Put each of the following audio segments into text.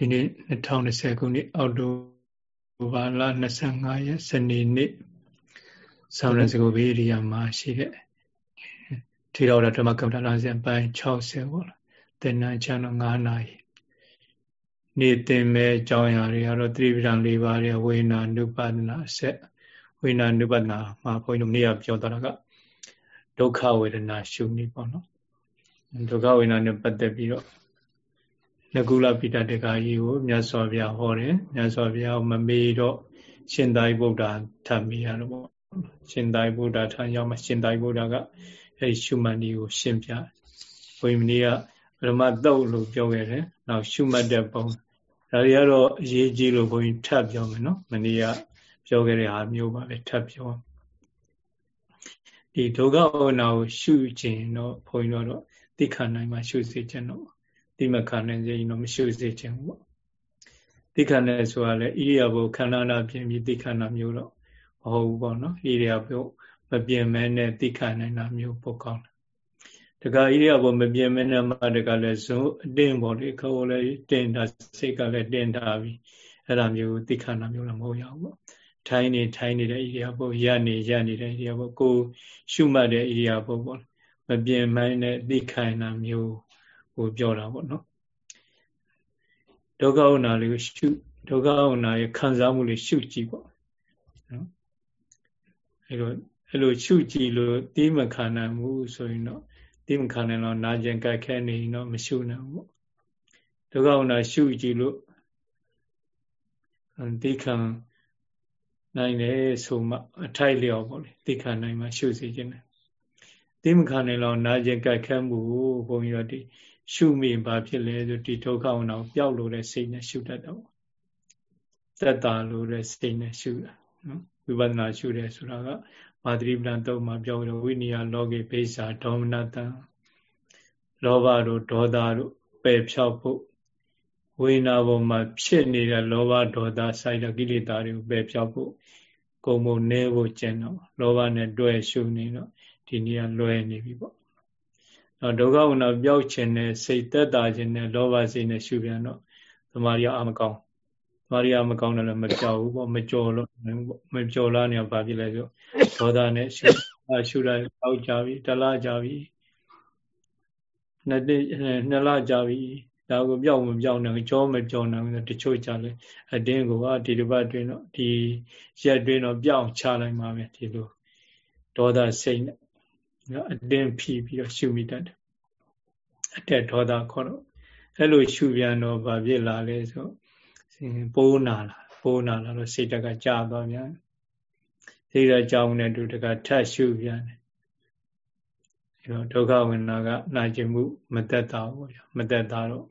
ဒီနေ့2020ခုနှစ်အောက်တိုဘာလ25ရက်စနေနေ့ဆောင်းရစကိုဘေးရိယာမှာရှိတဲ့ထေရဝါဒဓမ္မကမ္ဘာလာစဉ်ပိုင်း60ပေါ့သင်္นานချမ်းတော့9နာရီနေ့သင်မဲ့အကြောင်းအရာတွေကတော့သတိပဋ္ဌာန်၄ပါးရဲ့ဝေနာနုပဒနာဆက်ဝေနာနုပဒနာမှာဘုန်းကြီးတို့နေ့ကပြောသွားတာကဒုက္ခဝေဒနာရှုနည်းပေါ့နော်ဒုက္ခဝေဒနာနဲ့ပတ်သက်ပြီးတော့ နကုလပိဋတကကြီးကိုမြတ်စွာဘုရားဟောတယ်မြတ်စွာဘုရားမမေးတော့ရှင်သာရိပုတ္တရာထပ်မိရတော့ပေါ့ရှင်သာရိပုတ္တရာထံရောက်မှရှင်သာရိပုတ္တရာကအဲဒီရှုမှတ်နည်းကိုရှင်းပြဘုရင်မင်းကပရမတုတ်လို့ပြောခဲ့တယ်နောက်ရှုမှတ်တဲ့ပုံဒါတွေကတော့အရေးကြီးလို့ဘုန်းကြီးထပ်ပြောမယ်နော်မနေ့ကပြောခဲ့တဲ့ဟာမျိုးပါပဲထပ်ပြောဒီဒုက္ခဝနာကိုရှုခြင်းတော့ဘုန်းကြီးတို့တော့သိခနိုင်မှရှုစေခြင်းတော့ တိမခံနိုင်စေရင်တော့မရှုစေခြင်းဘူးပေါ့တိခဏနဲ့ဆိုတာလေဣရိယာပုခန္ဓာနာပြင်ပြီးတိခဏမျိုးတော့မဟုတ်ဘူးပေါ့နော်ဣရိယာပုမပြင်မဲနဲ့တိခနိုင်တာမျိုးပိုကောင်းတယ်တခါဣရိယာပုမပြင်မဲနဲ့မှတကလည်းဇုံအတင်းပေါ့လေခေါ်လည်းတင်တာစိတ်ကလည်းတင်တာပြီးအဲ့ဒါမျိုးတိခဏမျိုးလည်းမဟုတ်ရဘူးပေါ့ထိုင်းနေထိုင်းနေတဲ့ဣရိယာပုရနေရနေတဲ့ဣရိယာပုကိုရှုမှတ်တဲ့ဣရိယာပုပေါ့မပြင်မဲနဲ့တိခိုင်တာမျိုး ကိုပြောတာပေါ့နော်ဒုက္ခဝနာလေးကိုရှုဒုက္ခဝနာရဲ့ခံစားမှုလေးရှုကြည့်ပေါ့နော်အဲလိုအဲလိုရှုကြည့်လို့တိမခံနိုင်ဘူးဆိုရင်တော့တိမခံနိုင်တော့နာကျင်ကြိုက်ခဲနေရင်တော့မရှုနိုင်ဘူးပေါ့ဒုက္ခဝနာရှုကြည့်လို့တိခံနိုင်တယ်ဆိုမှအထိုက်လျော်ပေါ့လေတိခံနိုင်မှရှုစေခြင်းတယ်တိမခံနိုင်တော့နာကျင်ကြိုက်ခဲမှုဘုန်းကြီးတို့ဒီ ရှုမိဘာဖြစ်လဲဆိုဒီဒုက္ခဝနာကိုပျောက်လို့တဲ့စိတ်နဲ့ရှုတတ်တော့သက်တာလို့တဲ့စိတ်နဲ့ရှုတာနော်ဝိပဿနာရှုတယ်ဆိုတာကမာသရိပဏတုံးမှာပြောလို့ဝိနည်းလောကေဘိဇာဒေါမနတံလောဘတို့ဒေါသတို့ပယ်ဖြောက်ဖို့ဝိညာဉ်ပေါ်မှာဖြစ်နေတဲ့လောဘဒေါသစိုက်တဲ့ကိလေသာတွေကိုပယ်ဖြောက်ဖို့ကုံမုံနေဖို့ကျင့်တော့လောဘနဲ့တွဲရှုနေတော့ဒီနေ့ကလွယ်နေပြီပေါ့ နော်ဒုက္ခဝနာပျောက်ခြင်းနဲ့စိတ်သက်သာခြင်းနဲ့လောဘစိတ်နဲ့ရှုပြန်တော့သမာရိယအမကောင်းသမာရိယမကောင်းတယ်လည်းမကြောက်ဘူးပေါ့မကြော်လို့မကြော်လာနေဘာဖြစ်လဲဆိုဒေါသနဲ့ရှုရှုလိုက်တောက်ကြပြီတလားကြပြီနှစ်နှစ်လကြပြီဒါကိုပြောက်မပြောက်နိုင်ကြောမပြောနိုင်ဘူးတချို့ကြလဲအတင်းကိုကဒီတစ်ပတ်တွင်းတော့ဒီရက်တွင်းတော့ပြောင်းချလိုက်မှာပဲဒီလိုဒေါသစိတ်နဲ့ နော်အတင်းဖြီးပြီးတော့ရှုမိတတ်တယ်အတက်ဒေါသခေါ်တော့အဲ့လိုရှုပြန်တော့ဗာပြစ်လာလဲဆိုပိုးနာလာပိုးနာလာတော့စိတ်တက်ကကြာသွားပြန်စိတ်ဓာတ်ကြောင်းနဲ့တူတကထတ်ရှုပြန်တယ်အဲတော့ဒုက္ခဝိနာကနာကျင်မှုမသက်တာဘူးမသက်တာတော့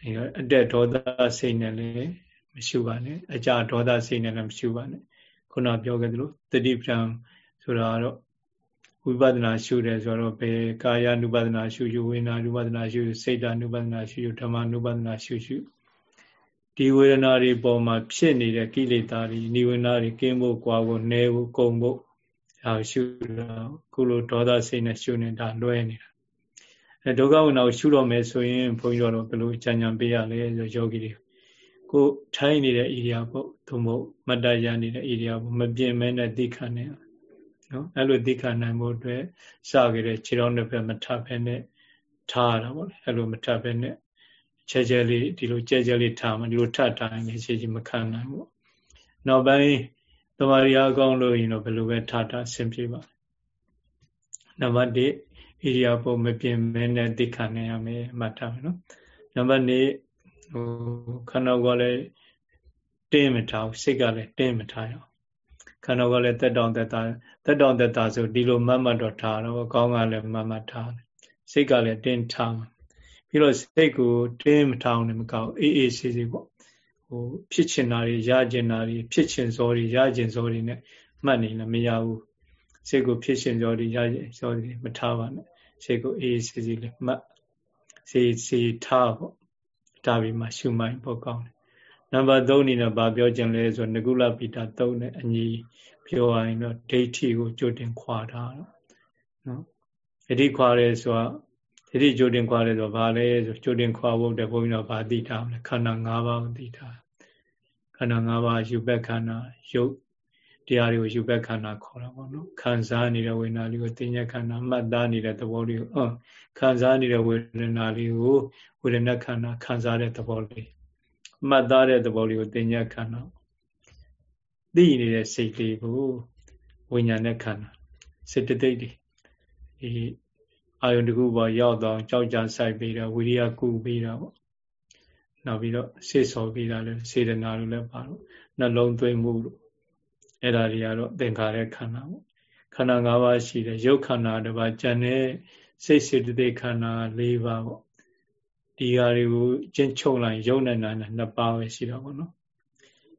အဲအတက်ဒေါသစိတ်နဲ့လည်းမရှုပါနဲ့အကြဒေါသစိတ်နဲ့လည်းမရှုပါနဲ့ခုနပြောခဲ့သလိုတတိပံဆိုတာတော့ ဝိပဿနာရှုတယ်ဆိုတော့ဘယ်ကာယ ानु ပဒနာရှုရှုဝေနာ ानु ပဒနာရှုစိတ် ानु ပဒနာရှုရှုဓမ္မ ानु ပဒနာရှုရှုဒီဝေဒနာတွေပေါ်မှာဖြစ်နေတဲ့ကိလေသာတွေနိဝေဒနာတွေကင်းဖို့ကွာဖို့နှဲဖို့ကုံဖို့ဒါရှုတော့ကုလိုဒေါသစိတ်နဲ့ရှုနေတာလွဲနေတာအဲဒုက္ခဝိနာကိုရှုတော့မယ်ဆိုရင်ဘုန်းကြီးတို့ဘယ်လိုကြံကြံပေးရလဲဆိုယောဂီတွေကိုထိုင်းနေတဲ့ဣရိယာပုသို့မဟုတ်မတ္တရနေတဲ့ဣရိယာပုမပြင်းမဲနဲ့သိခံနေရ နော်အဲ့လိုသိခနိုင်ဖို့အတွက်စကြတဲ့ခြေတော်နှစ်ဖက်မထပ်ဖက်နဲ့ထားရတာပေါ့လေအဲ့လိုမထပ်ဖက်နဲ့ချဲချဲလေးဒီလိုကြဲကြဲလေးထားမှဒီလိုထပ်ထားရင်ခြေကြီးမခံနိုင်ဘူးနောက်ပိုင်းတမာရီအကောင်းလို့ရင်တော့ဘယ်လိုပဲထားထားဆင်ပြေပါနံပါတ်1ဣရိယာပုမပြင်းမဲနဲ့သိခနိုင်ရမယ်မှတ်ထားမယ်နော်နံပါတ်2ဟိုခန္ဓာကိုယ်လည်းတင်းမထားဘူးစိတ်ကလည်းတင်းမထားရအောင် ခန္ဓာကလည်းတက်တောင်တက်တာတက်တောင်တက်တာဆိုဒီလိုမတ်မတ်တော့ထားတော့ကောင်းကလည်းမတ်မတ်ထားစိတ်ကလည်းတင်းထားပြီးတော့စိတ်ကိုတင်းမထားအောင်လည်းမကောင်းအေးအေးဆေးဆေးပေါ့ဟိုဖြစ်ချင်တာတွေရကျင်တာတွေဖြစ်ချင်စောတွေရကျင်စောတွေနဲ့မှတ်နေလည်းမရဘူးစိတ်ကိုဖြစ်ချင်စောတွေရကျင်စောတွေမထားပါနဲ့စိတ်ကိုအေးအေးဆေးဆေးလေးမှတ်စေးစေးထားပေါ့ဒါပြီးမှရှုမှိုင်းပေါ့ကောင်းတယ် နံပါတ်3အနေနဲ့ဗာပြောခြင်းလဲဆိုငကုလပိတာ3နဲ့အညီပြောရရင်တော့ဒိဋ္ဌိကိုကြိုတင်ခွာထားတော့နော်ဒိဋ္ဌိခွာရဲဆိုတာဒိဋ္ဌိကြိုတင်ခွာတယ်ဆိုဘာလဲဆိုကြိုတင်ခွာဖို့တဲ့ဘုန်းကြီးတို့ဗာသိထားမလဲခန္ဓာ၅ပါးကိုသိထားခန္ဓာ၅ပါးယူဘက်ခန္ဓာရုပ်တရားတွေကိုယူဘက်ခန္ဓာခေါ်တာပေါ့နော်ခံစားနေတဲ့ဝေဒနာလေးကိုသိဉ္ဇခန္ဓာမှတ်သားနေတဲ့သဘောလေးကိုခံစားနေတဲ့ဝေဒနာလေးကိုဝေဒနာခန္ဓာခံစားတဲ့သဘောလေး မှတ်သားတဲ့သဘောလေးကိုသိဉ္ဇခန္ဓာသိနေတဲ့စိတ်လေးကိုဝိညာဉ်နဲ့ခန္ဓာစေတသိက်တွေဒီအာယုန်တခုပေါ်ရောက်တော့ကြောက်ကြဆိုင်ပြီးတော့ဝိရိယကုပြီးတော့ပေါ့နောက်ပြီးတော့စေဆော်ပြီးတာလည်းစေတနာလိုလည်းပါတော့နှလုံးသွင်းမှုလို့အဲ့ဒါတွေကတော့သင်္ခါရခန္ဓာပေါ့ခန္ဓာ၅ပါးရှိတယ်ရုပ်ခန္ဓာတစ်ပါးကျန်တဲ့စိတ်စေတသိက်ခန္ဓာ၄ပါးပေါ့ ဒီဟာတွေကိုကျင့်ချုပ်လိုက်ယုံနာနာနှစ်ပါးပဲရှိတာပေါ့နော်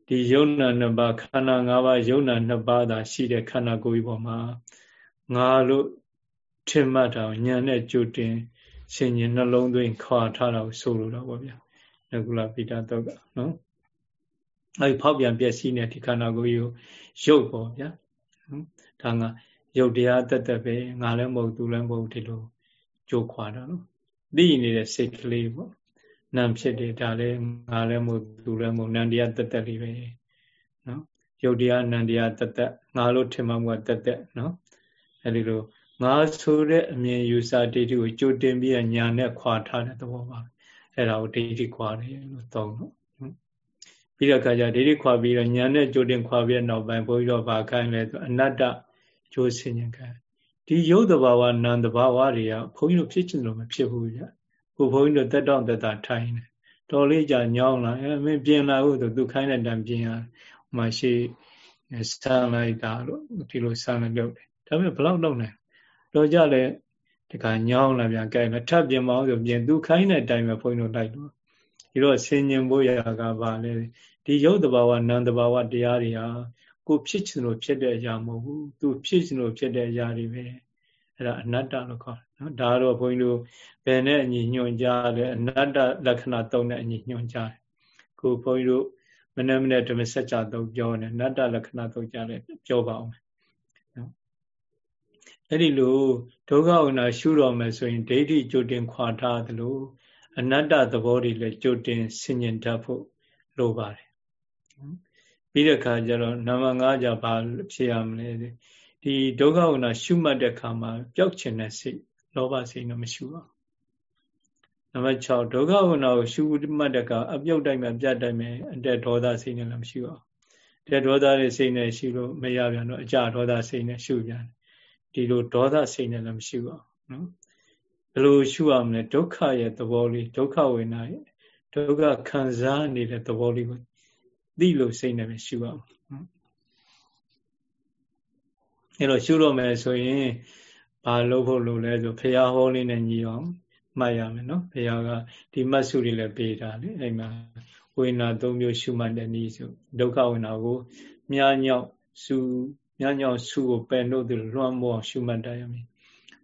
ဒီယုံနာနှစ်ပါးခန္ဓာ၅ပါးယုံနာနှစ်ပါးသာရှိတဲ့ခန္ဓာကိုယ်ကြီးပေါ်မှာငါလို့ထင်မှတ်တာညံနဲ့ကြိုတင်ဆင်ញင်နှလုံးသွင်းခွာထားတာကိုဆိုလိုတာပေါ့ဗျာငကုလပိတာတော့ကနော်အဲဒီဖောက်ပြန်ပျက်စီးနေဒီခန္ဓာကိုယ်ကိုရုပ်ပေါ့ဗျာဒါကရုပ်တရားတက်တက်ပဲငါလည်းမဟုတ်သူလည်းမဟုတ်ဒီလိုကြိုးခွာတာနော် သိနေတဲ့စိတ်ကလေးပေါ့နာမ်ဖြစ်တယ်ဒါလည်းငါလည်းမဟုတ်သူလည်းမဟုတ်နန္တရားတက်တက်လေးပဲနော်ရုပ်တရားနန္တရားတက်တက်ငါလို့ထင်မှမကတက်တက်နော်အဲဒီလိုငါဆိုတဲ့အမြင်ယူဆဒိဋ္ဌိကိုကြိုတင်ပြီးညာနဲ့ခွာထားတဲ့သဘောပါအဲ့ဒါကိုဒိဋ္ဌိခွာတယ်လို့သုံးတော့ပြီးတော့ခါကျဒိဋ္ဌိခွာပြီးတော့ညာနဲ့ကြိုတင်ခွာပြီးနောက်ပိုင်းဘုန်းကြီးတို့ဗာခိုင်းလဲဆိုအနတ္တကြိုးစင်ញခံ ဒီယုတ်တဘာဝနံတဘာဝတွေကဘုန်းကြီးတို့ဖြစ်ချင်လို့မဖြစ်ဘူးဗျခုဘုန်းကြီးတို့တက်တော့တက်တာထိုင်တယ်တော်လေးကြာညောင်းလာအဲမင်းပြင်လာဟုတ်သူခိုင်းတဲ့တံပြင်ရမှရှိဆန်းလိုက်တာလို့ဒီလိုဆန်းလိုက်လုပ်တယ်ဒါပေမဲ့ဘလောက်လုပ်နိုင်တော့ကြလဲဒီကညောင်းလာပြန်ကြိုက်မယ်ထပ်ပြင်မအောင်ဆိုပြင်သူခိုင်းတဲ့အတိုင်းပဲဘုန်းကြီးတို့လိုက်လို့ဒီတော့ဆင်ញင်ဖို့ရကပါလေဒီရုပ်တဘာဝနာမ်တဘာဝတရားတွေဟာ ကိုဖြစ်ချင်လို့ဖြစ်တဲ့အရာမဟုတ်ဘူးသူဖြစ်ချင်လို့ဖြစ်တဲ့အရာတွေပဲအဲ့ဒါအနတ္တလို့ခေါ်တယ်နော်ဒါတော့ဘုန်းကြီးတို့ဘယ်နဲ့အညီညွှန်ကြားလဲအနတ္တလက္ခဏာသုံးနဲ့အညီညွှန်ကြားတယ်ကိုဘုန်းကြီးတို့မနေ့မနေ့ဓမ္မစကြာသုံးပြောတယ်အနတ္တလက္ခဏာသုံးကြားတယ်ပြောပါအောင်နော်အဲ့ဒီလိုဒုက္ခဝနာရှုတော်မယ်ဆိုရင်ဒိဋ္ဌိကြိုတင်ခွာထားသလိုအနတ္တသဘောတွေလည်းကြိုတင်ဆင်ញင်တတ်ဖို့လိုပါတယ် ပြီးတဲ့အခါကျတော့နံပါတ်5ကြဘာဖြစ်ရမလဲဒီဒုက္ခဝနာရှုမှတ်တဲ့အခါမှာပျောက်ချင်တဲ့စိတ်လောဘစိတ်တော့မရှိပါဘူးနံပါတ်6ဒုက္ခဝနာကိုရှုမှတ်တဲ့အခါအပြုတ်တိုင်းမှာပြတ်တိုင်းမှာအတက်ဒေါသစိတ်နဲ့လည်းမရှိပါဘူးတဲ့ဒေါသရဲ့စိတ်နဲ့ရှုလို့မရပြန်တော့အကြဒေါသစိတ်နဲ့ရှုပြန်ဒီလိုဒေါသစိတ်နဲ့လည်းမရှိပါဘူးနော်ဘယ်လိုရှုရမလဲဒုက္ခရဲ့သဘောလေးဒုက္ခဝေဒနာရဲ့ဒုက္ခခံစားနေတဲ့သဘောလေးကို သိလို့စိတ်နဲ့ပဲရှုရအောင်အဲတော့ရှုတော့မယ်ဆိုရင်ဘာလုပ်ဖို့လိုလဲဆိုဖះဟောလေးနဲ့ညီအောင်မှတ်ရမယ်နော်ဖះကဒီမှတ်စုတွေလည်းပေးတာလေအဲ့မှာဝေနာ၃မျိုးရှုမှတ်တဲ့နည်းဆိုဒုက္ခဝေနာကိုမြားညောက်စုမြားညောက်စုကိုပယ်လို့သူလွှမ်းမိုးအောင်ရှုမှတ်တတ်ရမယ်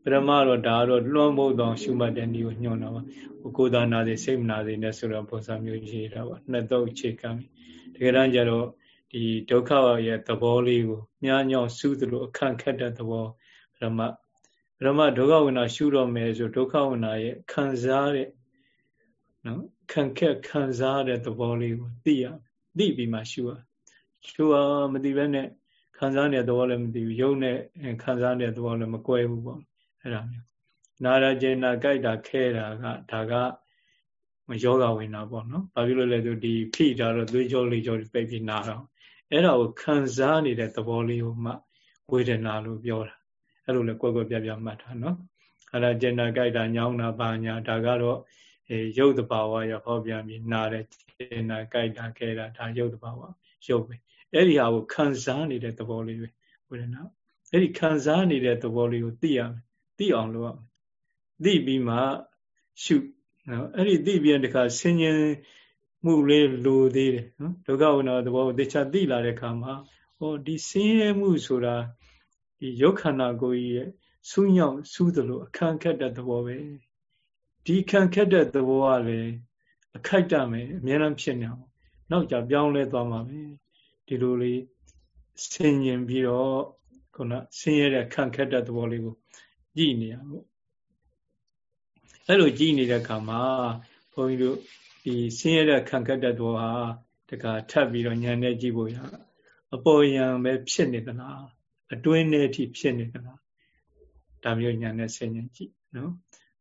ပရမတော့ဒါတော့လွှမ်းမိုးတော့ရှုမှတ်တဲ့နည်းကိုညွှန်တာပါကိုယ်သာနာစေစိတ်မနာစေနဲ့ဆိုတော့ပုံစံမျိုးရေးတာပါနှစ်တော့အခြေခံပြီ တကယ်တမ်းကျတော့ဒီဒုက္ခရဲ့သဘောလေးကိုမြားညောင်းစူးသလိုအခန့်ခက်တဲ့သဘောပရမပရမဒုက္ခဝိနာရှုတော့မယ်ဆိုဒုက္ခဝိနာရဲ့ခံစားတဲ့နော်ခံခက်ခံစားတဲ့သဘောလေးကိုသိရသိပြီးမှရှုရရှုရမသိဘဲနဲ့ခံစားနေတဲ့သဘောလည်းမသိဘူးယုံနဲ့ခံစားနေတဲ့သဘောလည်းမကွဲဘူးပေါ့အဲ့ဒါမျိုးနာရကျေနာကြိုက်တာခဲတာကဒါက ယောဂဝင်တာပေါ့နော်ဘာဖြစ်လို့လဲဆိုဒီဖိတာတော့သွေးကြောလေးကြောပိတ်ပြီးနာတော့အဲ့ဒါကိုခံစားနေတဲ့သဘောလေးကိုမှဝေဒနာလို့ပြောတာအဲ့လိုလေကွက်ကွက်ပြပြမှတ်တာနော်အဲ့ဒါကျင်နာကြိုက်တာညောင်းတာပါညာဒါကတော့အဲရုပ်တဘာဝရဟောပြန်ပြီးနာတယ်ကျင်နာကြိုက်တာခဲတာဒါရုပ်တဘာဝရုပ်ပဲအဲ့ဒီဟာကိုခံစားနေတဲ့သဘောလေးပဲဝေဒနာအဲ့ဒီခံစားနေတဲ့သဘောလေးကိုသိရမယ်သိအောင်လုပ်ရမယ်သိပြီးမှရှု နော်အဲ့ဒီသိပြီးတဲ့ခါဆင်ញင်မှုလေးလိုသေးတယ်နော်ဒုက္ခဝိနာသဘောကိုတခြားသိလာတဲ့ခါမှာဟောဒီဆင်းရဲမှုဆိုတာဒီရုပ်ခန္ဓာကိုယ်ကြီးရဲ့ဆူးညောင်းဆူးသလိုအခန့်ခက်တဲ့သဘောပဲဒီခံခက်တဲ့သဘောကလည်းအခိုက်တမယ်အများအားဖြစ်နေအောင်နောက်ကြပြောင်းလဲသွားမှာပဲဒီလိုလေးဆင်ញင်ပြီးတော့ခုနဆင်းရဲတဲ့ခံခက်တဲ့သဘောလေးကိုကြည့်နေရလို့ အဲ့လိုကြည်နေတဲ့အခါမှာဘုန်းကြီးတို့ဒီဆင်းရဲတဲ့ခံခက်တဲ့တော်ဟာတခါထပ်ပြီးတော့ညံနေကြည့်ဖို့ရအပေါ်ယံပဲဖြစ်နေသလားအတွင်းထဲအထိဖြစ်နေသလားဒါမျိုးညံနေဆင်ញင်ကြည့်နော်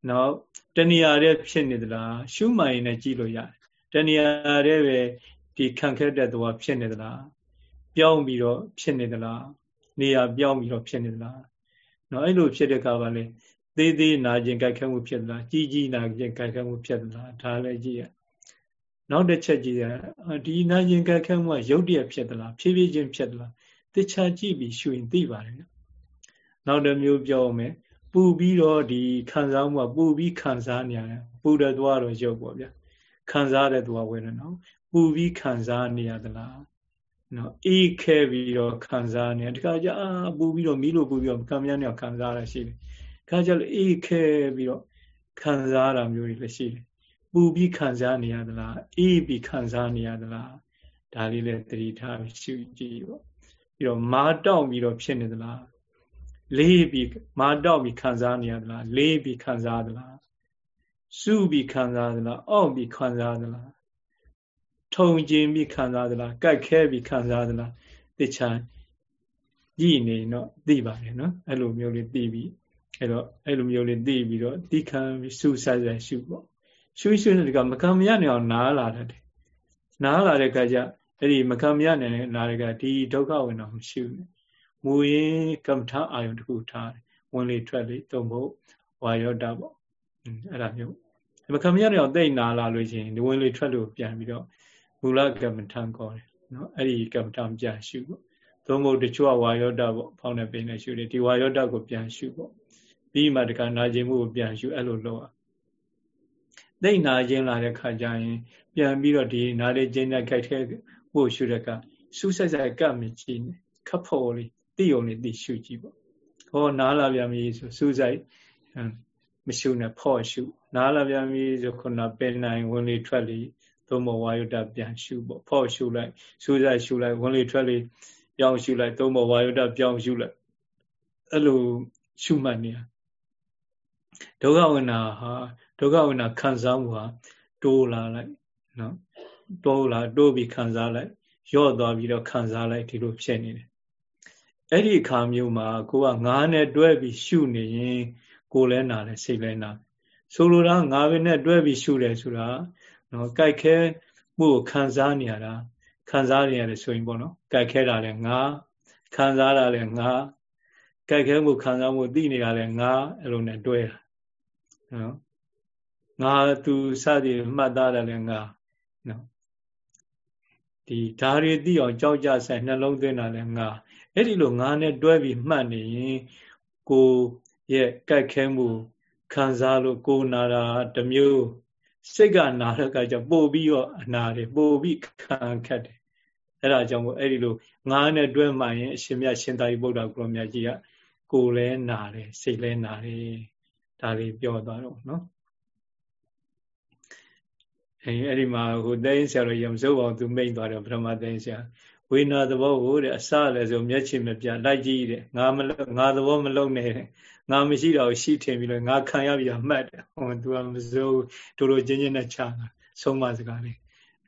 နောက်တဏှာတဲ့ဖြစ်နေသလားရှုမှန်ရင်လည်းကြည့်လို့ရတယ်တဏှာတဲ့ပဲဒီခံခက်တဲ့တော်ဖြစ်နေသလားပြောင်းပြီးတော့ဖြစ်နေသလားနေရာပြောင်းပြီးတော့ဖြစ်နေသလားနော်အဲ့လိုဖြစ်တဲ့အခါကလည်း သေးသေးနာကျင်ကြိုက်ခဲမှုဖြစ်သလားကြီးကြီးနာကျင်ကြိုက်ခဲမှုဖြစ်သလားဒါလည်းကြည့်ရနောက်တစ်ချက်ကြည့်ရဒီနာကျင်ကြိုက်ခဲမှုကရုပ်တရက်ဖြစ်သလားဖြည်းဖြည်းချင်းဖြစ်သလားတခြားကြည့်ပြီးရှုရင်သိပါတယ်နောက်တစ်မျိုးပြောမယ်ပူပြီးတော့ဒီခံစားမှုကပူပြီးခံစားနေရတယ်ပူတဲ့သွားတော့ရုပ်ပေါ့ဗျာခံစားတဲ့သွားဝေဒနာပူပြီးခံစားနေရသလားနော်အေးခဲပြီးတော့ခံစားနေတခါကျအာပူပြီးတော့မီးလို့ပူပြီးတော့ကံမြန်းနေခံစားရရှိတယ် ခါကျလို့အေးခဲပြီးတော့ခံစားရတာမျိုးတွေလည်းရှိတယ်ပူပြီးခံစားနေရသလားအေးပြီးခံစားနေရသလားဒါလေးလည်းသတိထားရှုကြည့်ပေါ့ပြီးတော့မာတောက်ပြီးတော့ဖြစ်နေသလားလေးပြီးမာတောက်ပြီးခံစားနေရသလားလေးပြီးခံစားသလားစုပြီးခံစားသလားအောင့်ပြီးခံစားသလားထုံကျင်ပြီးခံစားသလားကြိုက်ခဲပြီးခံစားသလားတခြားကြည့်နေတော့သိပါတယ်နော်အဲ့လိုမျိုးလေးသိပြီး အဲ့တော့အဲ့လိုမျိုးလေးသိပြီးတော့တိခံပြီးစူးဆိုင်ဆိုင်ရှုပေါ့ရှုရှုနေကမကံမရနိုင်အောင်နားလာတယ်နားလာတဲ့ခါကျအဲ့ဒီမကံမရနိုင်တဲ့နားတွေကဒီဒုက္ခဝင်တော့မရှိဘူးမူရင်းကမ္မထာအာယုန်တစ်ခုထားတယ်ဝင်လေထွက်လေသုံးဖို့ဝါယောတာပေါ့အဲ့ဒါမျိုးမကံမရနိုင်အောင်တိတ်နာလာလို့ရှိရင်ဒီဝင်လေထွက်လို့ပြန်ပြီးတော့မူလကမ္မထာခေါ်တယ်နော်အဲ့ဒီကမ္မထာပြန်ရှုပေါ့သုံးဖို့တချို့ကဝါယောတာပေါ့ဖောင်းနေပိနေရှုတယ်ဒီဝါယောတာကိုပြန်ရှုပေါ့ ပြီးမှတခါနာကျင်မှုကိုပြန်ရှုအဲ့လိုလုပ်အောင်သိနာခြင်းလာတဲ့ခါကျရင် ပြန်ပြီးတော့ဒီနားလေးကျင်းတဲ့ခိုက်ထဲဖို့ရှုတဲ့ကစူးစိုက်စိုက်ကပ်မြကြည့်နေခပ်ဖို့လေးသိုံလေးသိရှုကြည့်ပေါ့ဟောနားလာပြန်ပြီဆိုစူးစိုက်မရှုနဲ့ဖော့ရှုနားလာပြန်ပြီဆိုခုနပင်နိုင်ဝင်လေထွက်လေသို့မဟုတ်ဝါယုတပြန်ရှုပေါ့ဖော့ရှုလိုက်စူးစိုက်ရှုလိုက်ဝင်လေထွက်လေပြောင်းရှုလိုက်သို့မဟုတ်ဝါယုတပြောင်းရှုလိုက်အဲ့လိုရှုမှတ်နေတာ ဒုက္ခဝိနာဟာဒုက္ခဝိနာခံစားမှုဟာတိုးလာလိုက်နော်တိုးလာတိုးပြီးခံစားလိုက်ရော့သွားပြီးတော့ခံစားလိုက်ဒီလိုဖြစ်နေတယ်အဲ့ဒီအခါမျိုးမှာကိုကငါးနဲ့တွဲပြီးရှုနေရင်ကိုလည်းနာတယ်စိတ်လည်းနာဆိုလိုတာငါးပဲနဲ့တွဲပြီးရှုတယ်ဆိုတာနော်ကြိုက်ခဲမှုကိုခံစားနေရတာခံစားနေရတယ်ဆိုရင်ပေါ့နော်ကြိုက်ခဲတာလည်းငါခံစားတာလည်းငါကြိုက်ခဲမှုခံစားမှုသိနေတာလည်းငါအဲ့လိုနဲ့တွဲတာ နော်ငါသူစသည်မှတ်သားတယ်လည်းငါနော်ဒီဓာရီသိအောင်ကြောက်ကြဆိုင်နှလုံးသွင်းတာလည်းငါအဲ့ဒီလိုငါနဲ့တွဲပြီးမှတ်နေရင်ကိုရဲ့ကြိုက်ခဲမှုခံစားလို့ကိုနာတာတမျိုးစိတ်ကနာတဲ့ကကြောင့်ပို့ပြီးတော့အနာတယ်ပို့ပြီးခံခတ်တယ်အဲ့ဒါကြောင့်မို့အဲ့ဒီလိုငါနဲ့တွဲမှရင်အရှင်မြတ်ရှင်သာရိပုတ္တရာကိုရောမြတ်ကြီးကကိုယ်လည်းနာတယ်စိတ်လည်းနာတယ် ဒါလေးပြောသွားတော့နော်အဲအဲ့ဒီမှာဟိုတိုင်းဆရာတော်ရမစိုးအောင်သူမိန်သွားတယ်ပထမတိုင်းဆရာဝိနာသဘောကိုတဲ့အစလည်းဆိုမျက်ခြေမပြလိုက်ကြည့်တယ်ငါမငါသဘောမလုံးနဲ့ငါမရှိတော့ရှိထင်ပြီးတော့ငါခံရပြီးတော့မှတ်တယ်ဟိုသူကမစိုးတို့လိုချင်းချင်းနဲ့ချတာဆုံးမစကားလေး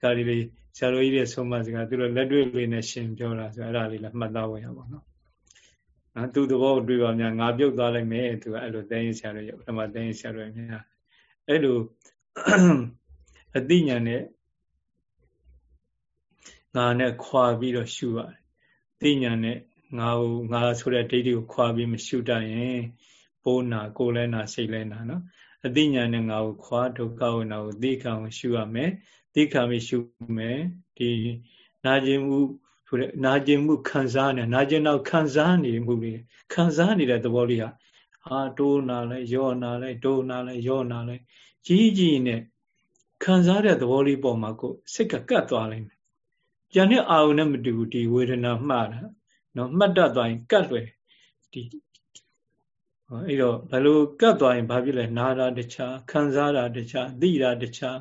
ဒါလေးဆရာတော်ကြီးရဲ့ဆုံးမစကားသူတို့လက်တွေ့လေးနဲ့ရှင်ပြောတာဆိုအဲ့ဒါလေးလည်းမှတ်သားဝင်ရပါတော့ နော်သူသဘောကိုတွေးပါများငါပြုတ်သွားလိုက်မယ်သူကအဲ့လိုတင်းရင်ဆရာတော်ရဲ့ပထမတင်းရင်ဆရာတော်ရဲ့များအဲ့လိုအသိဉာဏ်နဲ့ငါနဲ့ခွာပြီးတော့ရှုရတယ်သိဉာဏ်နဲ့ငါ့ကိုငါဆိုတဲ့ဒိဋ္ဌိကိုခွာပြီးမရှုတတ်ရင်ပိုးနာကိုယ်လဲနာစိတ်လဲနာနော်အသိဉာဏ်နဲ့ငါ့ကိုခွာဒုက္ခဝနာကိုသိခံကိုရှုရမယ်သိခံပြီးရှုမယ်ဒီနာကျင်မှု ဆိုတဲ့နာကျင်မှုခံစားနေနာကျင်တော့ခံစားနေမှုတွေခံစားနေတဲ့သဘောလေးဟာအာတိုးနာလဲယောနာလဲတိုးနာလဲယောနာလဲကြီးကြီးနဲ့ခံစားတဲ့သဘောလေးပေါ်မှာကိုစိတ်ကကတ်သွားလိမ့်မယ်။ကြံတဲ့အာရုံနဲ့မတူဘူးဒီဝေဒနာမှတ်တာနော်မှတ်တတ်သွားရင်ကတ်လွယ်ဒီအဲ့တော့ဘယ်လိုကတ်သွားရင်ဘာဖြစ်လဲနာတာတခြားခံစားတာတခြားသိတာတခြား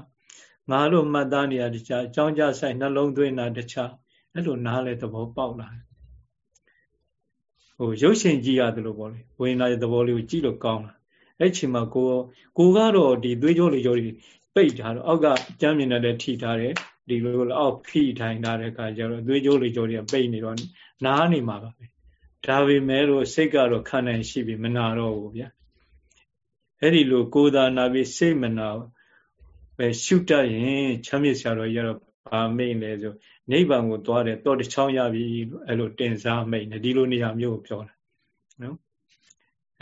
ငါလို့မှတ်သားနေတာတခြားအကြောင်းကြဆိုင်နှလုံးသွင်းတာတခြား အဲ့လိုနားလဲသဘောပေါက်လာတယ်ဟိုရုပ်ရှင်ကြည့်ရတယ်လို့ပေါ့လေဝိညာဉ်ရဲ့သဘောလေးကိုကြည့်လို့ကောင်းလာအဲ့ချိန်မှာကိုကိုကတော့ဒီသွေးကြောလေကြောတွေပိတ်ထားတော့အောက်ကကြမ်းမြင်တဲ့ထိထားတယ်ဒီလိုအောက်ဖိထိုင်ထားတဲ့အခါကျတော့သွေးကြောလေကြောတွေကပိတ်နေတော့နားနေမှာပါပဲဒါပေမဲ့လို့စိတ်ကတော့ခံနိုင်ရှိပြီမနာတော့ဘူးဗျာအဲ့ဒီလိုကိုယ်သာနာပြီးစိတ်မနာပဲရှုတတ်ရင်ချမ်းမြေ့ဆရာတော်ကြီးကတော့ ဘာမိတ်လဲဆိုနိဗ္ဗာန်ကိုသွားတယ်တော့တစ်ချောင်းရပြီလို့အဲ့လိုတင်စားမိတ်နေဒီလိုနေရာမျိုးကိုပြောတာနော်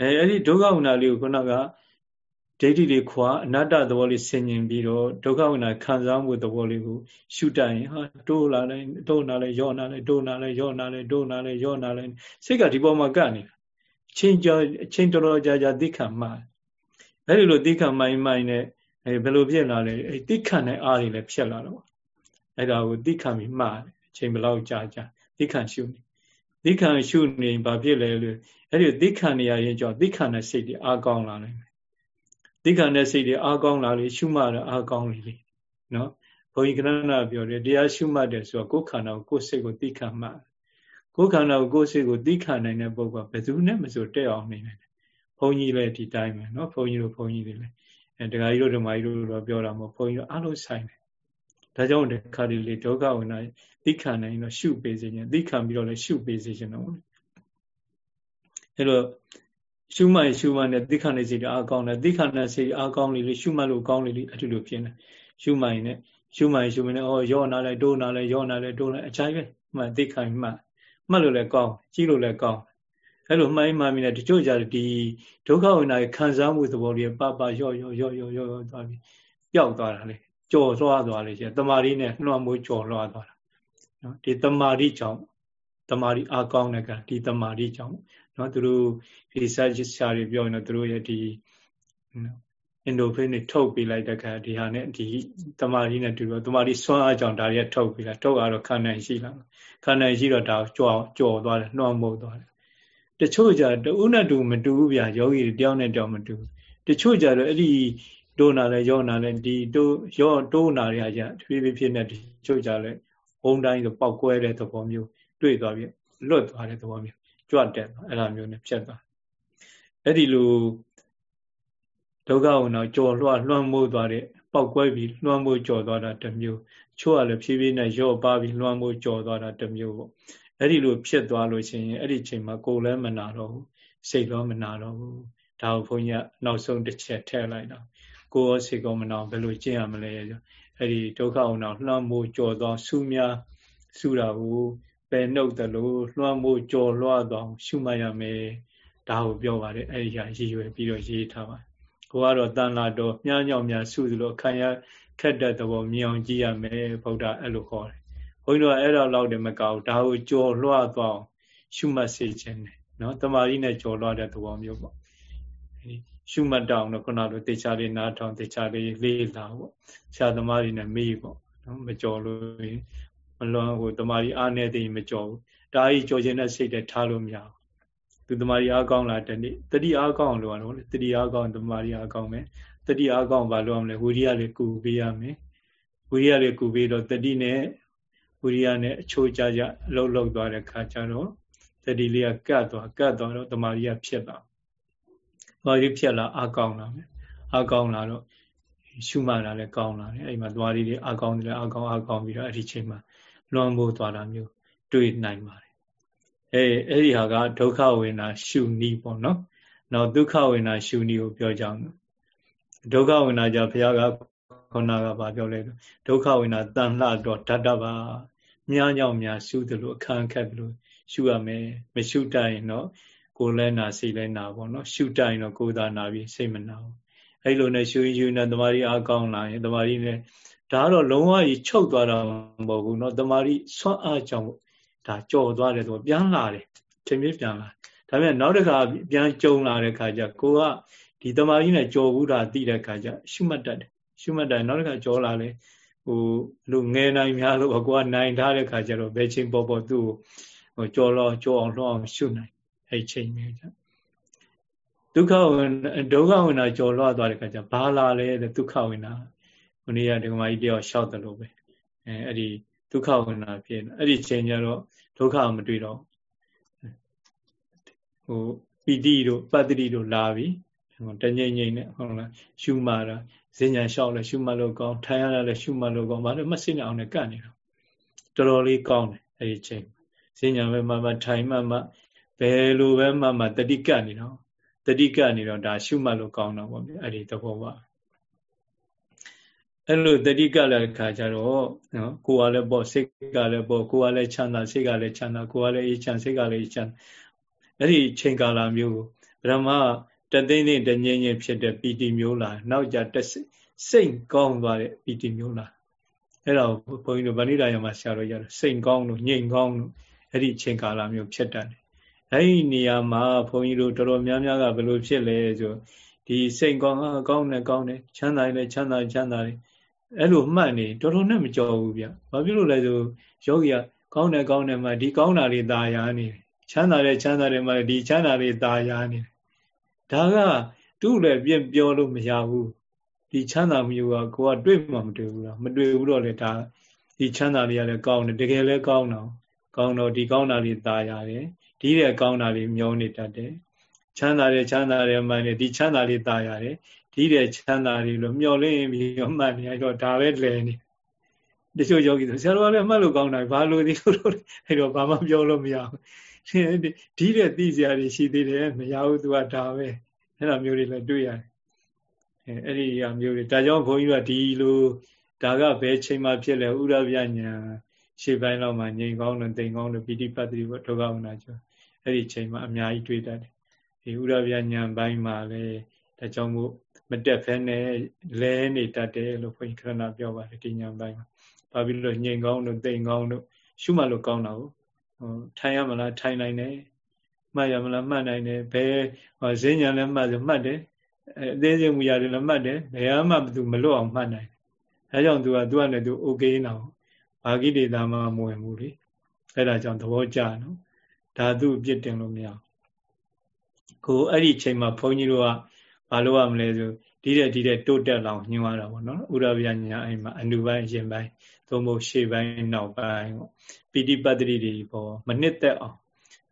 အဲအဲ့ဒီဒုက္ခဝနာလေးကိုခုနကဒိဋ္ဌိတွေခွာအနတ္တသဘောလေးဆင်ញင်ပြီးတော့ဒုက္ခဝနာခံစားမှုသဘောလေးကိုရှုတတ်ရင်ဟာတိုးလာလဲတိုးနာလဲယော့နာလဲတိုးနာလဲယော့နာလဲတိုးနာလဲယော့နာလဲစိတ်ကဒီပေါ်မှာကပ်နေတာအချင်းကြောအချင်းတော်တော်ကြာကြာသိခံမှအဲ့ဒီလိုသိခံမှိုင်းမှိုင်းနဲ့အဲဘယ်လိုဖြစ်လာလဲအဲသိခံတဲ့အားတွေလည်းဖြစ်လာတော့ အဲ့ဒါကိုသိခံပြီးမှတ်အချိန်ဘယ်လောက်ကြာကြာသိခံရှုနေသိခံရှုနေဘာဖြစ်လဲလို့အဲ့ဒီသိခံနေရရင်ကြောင့်သိခံတဲ့စိတ်တွေအားကောင်းလာနိုင်တယ်သိခံတဲ့စိတ်တွေအားကောင်းလာလေရှုမှတ်တော့အားကောင်းလေလေနော်ဘုန်းကြီးကရဏပြောတယ်တရားရှုမှတ်တယ်ဆိုတော့ကိုယ်ခန္ဓာကိုကိုယ်စိတ်ကိုသိခံမှတ်ကိုယ်ခန္ဓာကိုကိုယ်စိတ်ကိုသိခံနိုင်တဲ့ပုဂ္ဂိုလ်ဘယ်သူနဲ့မဆိုတက်အောင်နေတယ်ဘုန်းကြီးလည်းဒီတိုင်းပဲနော်ဘုန်းကြီးတို့ဘုန်းကြီးတွေလည်းအဲဒကာကြီးတို့ဓမ္မကြီးတို့တော့ပြောတာမဟုတ်ဘုန်းကြီးတို့အားလုံးဆိုင်တယ် ဒါကြောင့်ဒီခါဒီလေဒုက္ခဝိနာသိခံနိုင်တော့ရှုပေးစေခြင်းသိခံပြီးတော့လည်းရှုပေးစေခြင်းတော့အဲလိုရှုမှတ်ရှုမှတ်နဲ့သိခံနေစိတ်အားကောင်းတယ်သိခံတဲ့စိတ်အားကောင်းလေလေရှုမှတ်လို့ကောင်းလေလေအတူတူဖြစ်နေရှုမှတ်နဲ့ရှုမှတ်ရှုမှတ်နဲ့ဩရောနာလဲတိုးနာလဲရောနာလဲတိုးလဲအချိုင်းပဲမှတ်သိခံမှတ်မှတ်လို့လည်းကောင်းကြည့်လို့လည်းကောင်းအဲ့လိုမှိုင်းမှမိနဲ့တချို့ကြဒီဒုက္ခဝိနာခံစားမှုသဘောတွေပပရော့ရော့ရော့ရော့ရော့ရော့သွားပြီးပျောက်သွားတာလေ ကြော်လွှားသွားလေကျတမာရီနဲ့နှောမိုးကြော်လွှားသွားတာနော်ဒီတမာရီကြောင့်တမာရီအကောင်းတဲ့ကဒီတမာရီကြောင့်နော်သူတို့ဒီစာချစာတွေပြောရင်တော့သူတို့ရဲ့ဒီအင်ဒိုဖိနစ်ထုတ်ပေးလိုက်တဲ့ခါဒီဟာနဲ့ဒီတမာရီနဲ့တူတော့တမာရီဆွမ်းအားကြောင့်ဒါတွေကထုတ်ပေးလိုက်ထုတ်အားတော့ခံနိုင်ရှိလာခံနိုင်ရှိတော့ဒါကြော်ကြော်သွားတယ်နှောမိုးသွားတယ်တချို့ကြတူနဲ့တူမတူဘူးဗျာယောဂီတယောက်နဲ့တယောက်မတူတချို့ကြတော့အဲ့ဒီ တိုးနာလဲရောနာလဲဒီတိုးရောတိုးနာရကြဖြည်းဖြည်းဖြစ်နေတချို့ကြလဲဘုံတိုင်းဆိုပောက်ကွဲတဲ့သဘောမျိုးတွေ့သွားပြီလွတ်သွားတဲ့သဘောမျိုးကြွတက်သွားအဲ့လိုမျိုးနဲ့ဖြစ်သွားအဲ့ဒီလိုဒုက္ခဝင်တော့ကြော်လွှတ်လွှမ်းမိုးသွားတဲ့ပောက်ကွဲပြီးလွှမ်းမိုးကြော်သွားတာတစ်မျိုးချို့ကလည်းဖြည်းဖြည်းနဲ့ရော့ပါပြီးလွှမ်းမိုးကြော်သွားတာတစ်မျိုးပေါ့အဲ့ဒီလိုဖြစ်သွားလို့ရှိရင်အဲ့ဒီချိန်မှာကိုယ်လည်းမနာတော့ဘူးစိတ်လည်းမနာတော့ဘူးဒါကိုဘုန်းကြီးကနောက်ဆုံးတစ်ချက်ထည့်လိုက်တော့ ကိုယ်ရောစိတ်ကောမနာဘယ်လိုကျင့်ရမလဲအဲ့ဒီဒုက္ခအောင်တော့လွှမ်းမိုးကြော်သွားဆူများဆူတာကိုပယ်နှုတ်တယ်လို့လွှမ်းမိုးကြော်လွှားသွားရှုမှတ်ရမယ်ဒါကိုပြောပါတယ်အဲ့ဒီဟာရည်ရွယ်ပြီးတော့ရေးထားပါကိုကတော့တန်လာတော့မြားညောင်များဆူသလိုခံရခက်တဲ့သဘောမြင်အောင်ကြည့်ရမယ်ဗုဒ္ဓအဲ့လိုခေါ်တယ်ဘုန်းကြီးတို့အဲ့တော့လောက်တယ်မကောက်ဒါကိုကြော်လွှားသွားရှုမှတ်စေခြင်းတယ်နော်တမာရီနဲ့ကြော်လွှားတဲ့သဘောမျိုးပေါ့ ရှုမှတ်တောင်းတော့ခုနလိုတေချာလေးနားထောင်တေချာလေးလေးလာပေါ့ဆရာသမားတွေနဲ့မေးပေါ့နော်မကြော်လို့မလွန်ဟိုတမာရီအားနေတဲ့မကြော်ဘူးဒါကြီးကြော်ခြင်းနဲ့စိတ်နဲ့ထားလို့မရဘူးသူတမာရီအားကောင်းလာတဲ့နေ့တတိအားကောင်းလို့ကတော့တတိအားကောင်းတမာရီအားကောင်းမယ်တတိအားကောင်းဘာလို့အောင်လဲဝိရိယလေးကူပေးရမယ်ဝိရိယလေးကူပေးတော့တတိနဲ့ဝိရိယနဲ့အချိုးကြကြအလုံးလုံးသွားတဲ့ခါကျတော့တတိလေးကကတ်သွားကတ်သွားတော့တမာရီကဖြစ်သွား သွားရီဖြစ်လာအကောင်းလာမယ်အကောင်းလာတော့ရှုမှတ်တာလည်းကောင်းလာတယ်အဲ့မှာသွားရီတွေအကောင်းတယ်အကောင်းအကောင်းပြီးတော့အဲ့ဒီချိန်မှာလွန်မိုးသွားတာမျိုးတွေ့နိုင်ပါတယ်အဲအဲ့ဒီဟာကဒုက္ခဝေနာရှုနည်းပေါ့နော်နောက်ဒုက္ခဝေနာရှုနည်းကိုပြောကြအောင်ဒုက္ခဝေနာကြဘုရားကခေါနာကဘာပြောလဲဒုက္ခဝေနာတန်လှတော့ဓာတပါမြားကြောင့်များရှုသလိုအခန်းခက်သလိုရှုရမယ်မရှုတတ်ရင်တော့ ကိုယ်လည်းနာစိတ်လည်းနာပေါ့နော်ရှုတိုင်တော့ကိုယ်သာနာပြီးစိတ်မနာဘူးအဲ့လိုနဲ့ရှုရင်ယူနေတမာရီအကောင်းလာရင်တမာရီနဲ့ဒါကတော့လုံးဝကြီးချုပ်သွားတာမဟုတ်ဘူးနော်တမာရီဆွမ်းအားကြောင့်ဒါကြော်သွားတယ်ဆိုပြန်လာတယ်ချိန်ပြပြန်လာဒါပြန်နောက်တစ်ခါပြန်ကြုံလာတဲ့ခါကျကိုကဒီတမာရီနဲ့ကြော်ဘူးတာသိတဲ့ခါကျရှုမှတ်တတ်တယ်ရှုမှတ်တယ်နောက်တစ်ခါကြော်လာလေဟိုလူငယ်နိုင်များလို့ကိုကနိုင်ထားတဲ့ခါကျတော့ဘယ်ချိန်ပေါ်ပေါ်သူ့ကိုဟိုကြော်လောကြော်အောင်လှောင်းအောင်ရှုနိုင် အဲ့ချိန်မျိုးကြဒုက္ခဝိဒုက္ခဝိနာကြော်လွှားသွားတဲ့ခါကျဘာလာလဲတဲ့ဒုက္ခဝိနာခုနေ့ကဒကမာကြီးတယောက်ရှောက်တယ်လို့ပဲအဲအဲ့ဒီဒုက္ခဝိနာဖြစ်နေအဲ့ဒီချိန်ကျတော့ဒုက္ခမတွေ့တော့ဟိုပီတိတို့ပတ္တိတို့လာပြီတငိမ့်ငိမ့်နဲ့ဟုတ်လားရှုမှတာဈဉ္ညာလျှောက်လဲရှုမှလို့ကောင်းထိုင်ရတာလဲရှုမှလို့ကောင်းဘာလို့မစိနေအောင်နဲ့ကတ်နေတော့တော်တော်လေးကောင်းတယ်အဲ့ဒီချိန်ဈဉ္ညာပဲမှမှထိုင်မှမှ ဘယ်လိုပဲမှမှတတိကတ်နေတော့တတိကတ်နေတော့ဒါရှုမှလို့ကောင်းတော့ဗောဗျအဲ့ဒီသဘောပါအဲ့လိုတတိကလည်းခါကြတော့နော်ကိုယ်ကလည်းပေါ့စိတ်ကလည်းပေါ့ကိုယ်ကလည်းချမ်းသာစိတ်ကလည်းချမ်းသာကိုယ်ကလည်းအေးချမ်းစိတ်ကလည်းအေးချမ်းအဲ့ဒီချိန်ကာလမျိုးကိုဗြဟ္မတသိမ့်သိမ့်တငြိမ့်ငြိမ့်ဖြစ်တဲ့ပီတိမျိုးလာနောက်ကြတစိတ်ကောင်းသွားတဲ့ပီတိမျိုးလာအဲ့တော့ဘုန်းကြီးတို့ဗဏိဒာယမှာဆရာတော်ရတယ်စိတ်ကောင်းလို့ငြိမ်ကောင်းလို့အဲ့ဒီချိန်ကာလမျိုးဖြစ်တတ်တယ် အဲ့ဒီနေရာမှာဘုန်းကြီးတို့တော်တော်များများကဘယ်လိုဖြစ်လဲဆိုဒီစိတ်ကောင်းကောင်းတယ်ကောင်းတယ်ချမ်းသာတယ်ချမ်းသာချမ်းသာတယ်အဲ့လိုမှတ်နေတော်တော်နဲ့မကြောက်ဘူးဗျဘာဖြစ်လို့လဲဆိုယောဂီကကောင်းတယ်ကောင်းတယ်မှဒီကောင်းတာလေးตาရနေတယ်ချမ်းသာတယ်ချမ်းသာတယ်မှဒီချမ်းသာလေးตาရနေတယ်ဒါကသူ့လည်းပြင့်ပြောလို့မရဘူးဒီချမ်းသာမျိုးကကိုကတွေ့မှမတွေ့ဘူးလားမတွေ့ဘူးတော့လေဒါဒီချမ်းသာလေးကလည်းကောင်းတယ်တကယ်လည်းကောင်းတော့ကောင်းတော့ဒီကောင်းတာလေးตาရတယ် ဒီတဲ့ကောင်းတာလေးမျောနေတတ်တယ်ချမ်းသာတယ်ချမ်းသာတယ်မှန်တယ်ဒီချမ်းသာလေးตาရတယ်ဒီတဲ့ချမ်းသာတွေလို့မျောလင်းပြီးတော့မှတ်နေရတော့ဒါပဲလဲနေတချို့ယောဂီဆိုဆရာတော်ကလည်းမှတ်လို့ကောင်းတာဘာလို့ဒီလိုအဲ့တော့ဘာမှပြောလို့မရဘူးဒီတဲ့သိစရာတွေရှိသေးတယ်မရဘူးသူကဒါပဲအဲ့လိုမျိုးတွေလည်းတွေ့ရတယ်အဲအဲ့ဒီအမျိုးတွေဒါကြောင့်ဘုန်းကြီးကဒီလိုဒါကဘယ်ချိန်မှဖြစ်လဲဥရပြညာရှေ့ပိုင်းလောက်မှငြိမ်ကောင်းလို့တိမ်ကောင်းလို့ပိဋိပတ်တိဘောဒုက္ခဝနာကျော် အဲ့ဒီချိန်မှအများကြီးတွေ့တတ်တယ်ဒီဥရပြညာပိုင်းမှာလည်းဒါကြောင့်မို့မတက်ဖဲနဲ့လဲနေတတ်တယ်လို့ခွင့်ခရဏပြောပါတယ်ဒီညာပိုင်းမှာဘာဖြစ်လို့ညင်ကောင်းလို့တိမ်ကောင်းလို့ရှုမှလို့ကောင်းတာကိုဟိုထိုင်ရမလားထိုင်နိုင်တယ်မှတ်ရမလားမှတ်နိုင်တယ်ဘယ်ဟောဈဉ္ညာလည်းမှတ်ဆိုမှတ်တယ်အသေးစိတ်မူရတယ်လည်းမှတ်တယ်ဘယ်မှသူမလွတ်အောင်မှတ်နိုင်တယ်ဒါကြောင့်သူကသူကလည်းသူ okay နော်ဘာကိလေသာမှမဝင်ဘူးလေအဲ့ဒါကြောင့်သဘောကျနော် ဒါသူအပြစ်တင်လို့မရကိုအဲ့ဒီချိန်မှာဘုန်းကြီးတို့ကဘာလို့ရမလဲဆိုဒီတဲ့ဒီတဲ့တိုးတက်လောင်ညှိုးရတာပေါ့နော်ဥရဗျညာအဲ့မှာအနုပိုင်းရင်ပိုင်းသို့မဟုတ်ရှေ့ပိုင်းနောက်ပိုင်းပေါ့ပိဋိပတ်တိတွေပေါ့မနှစ်သက်အောင်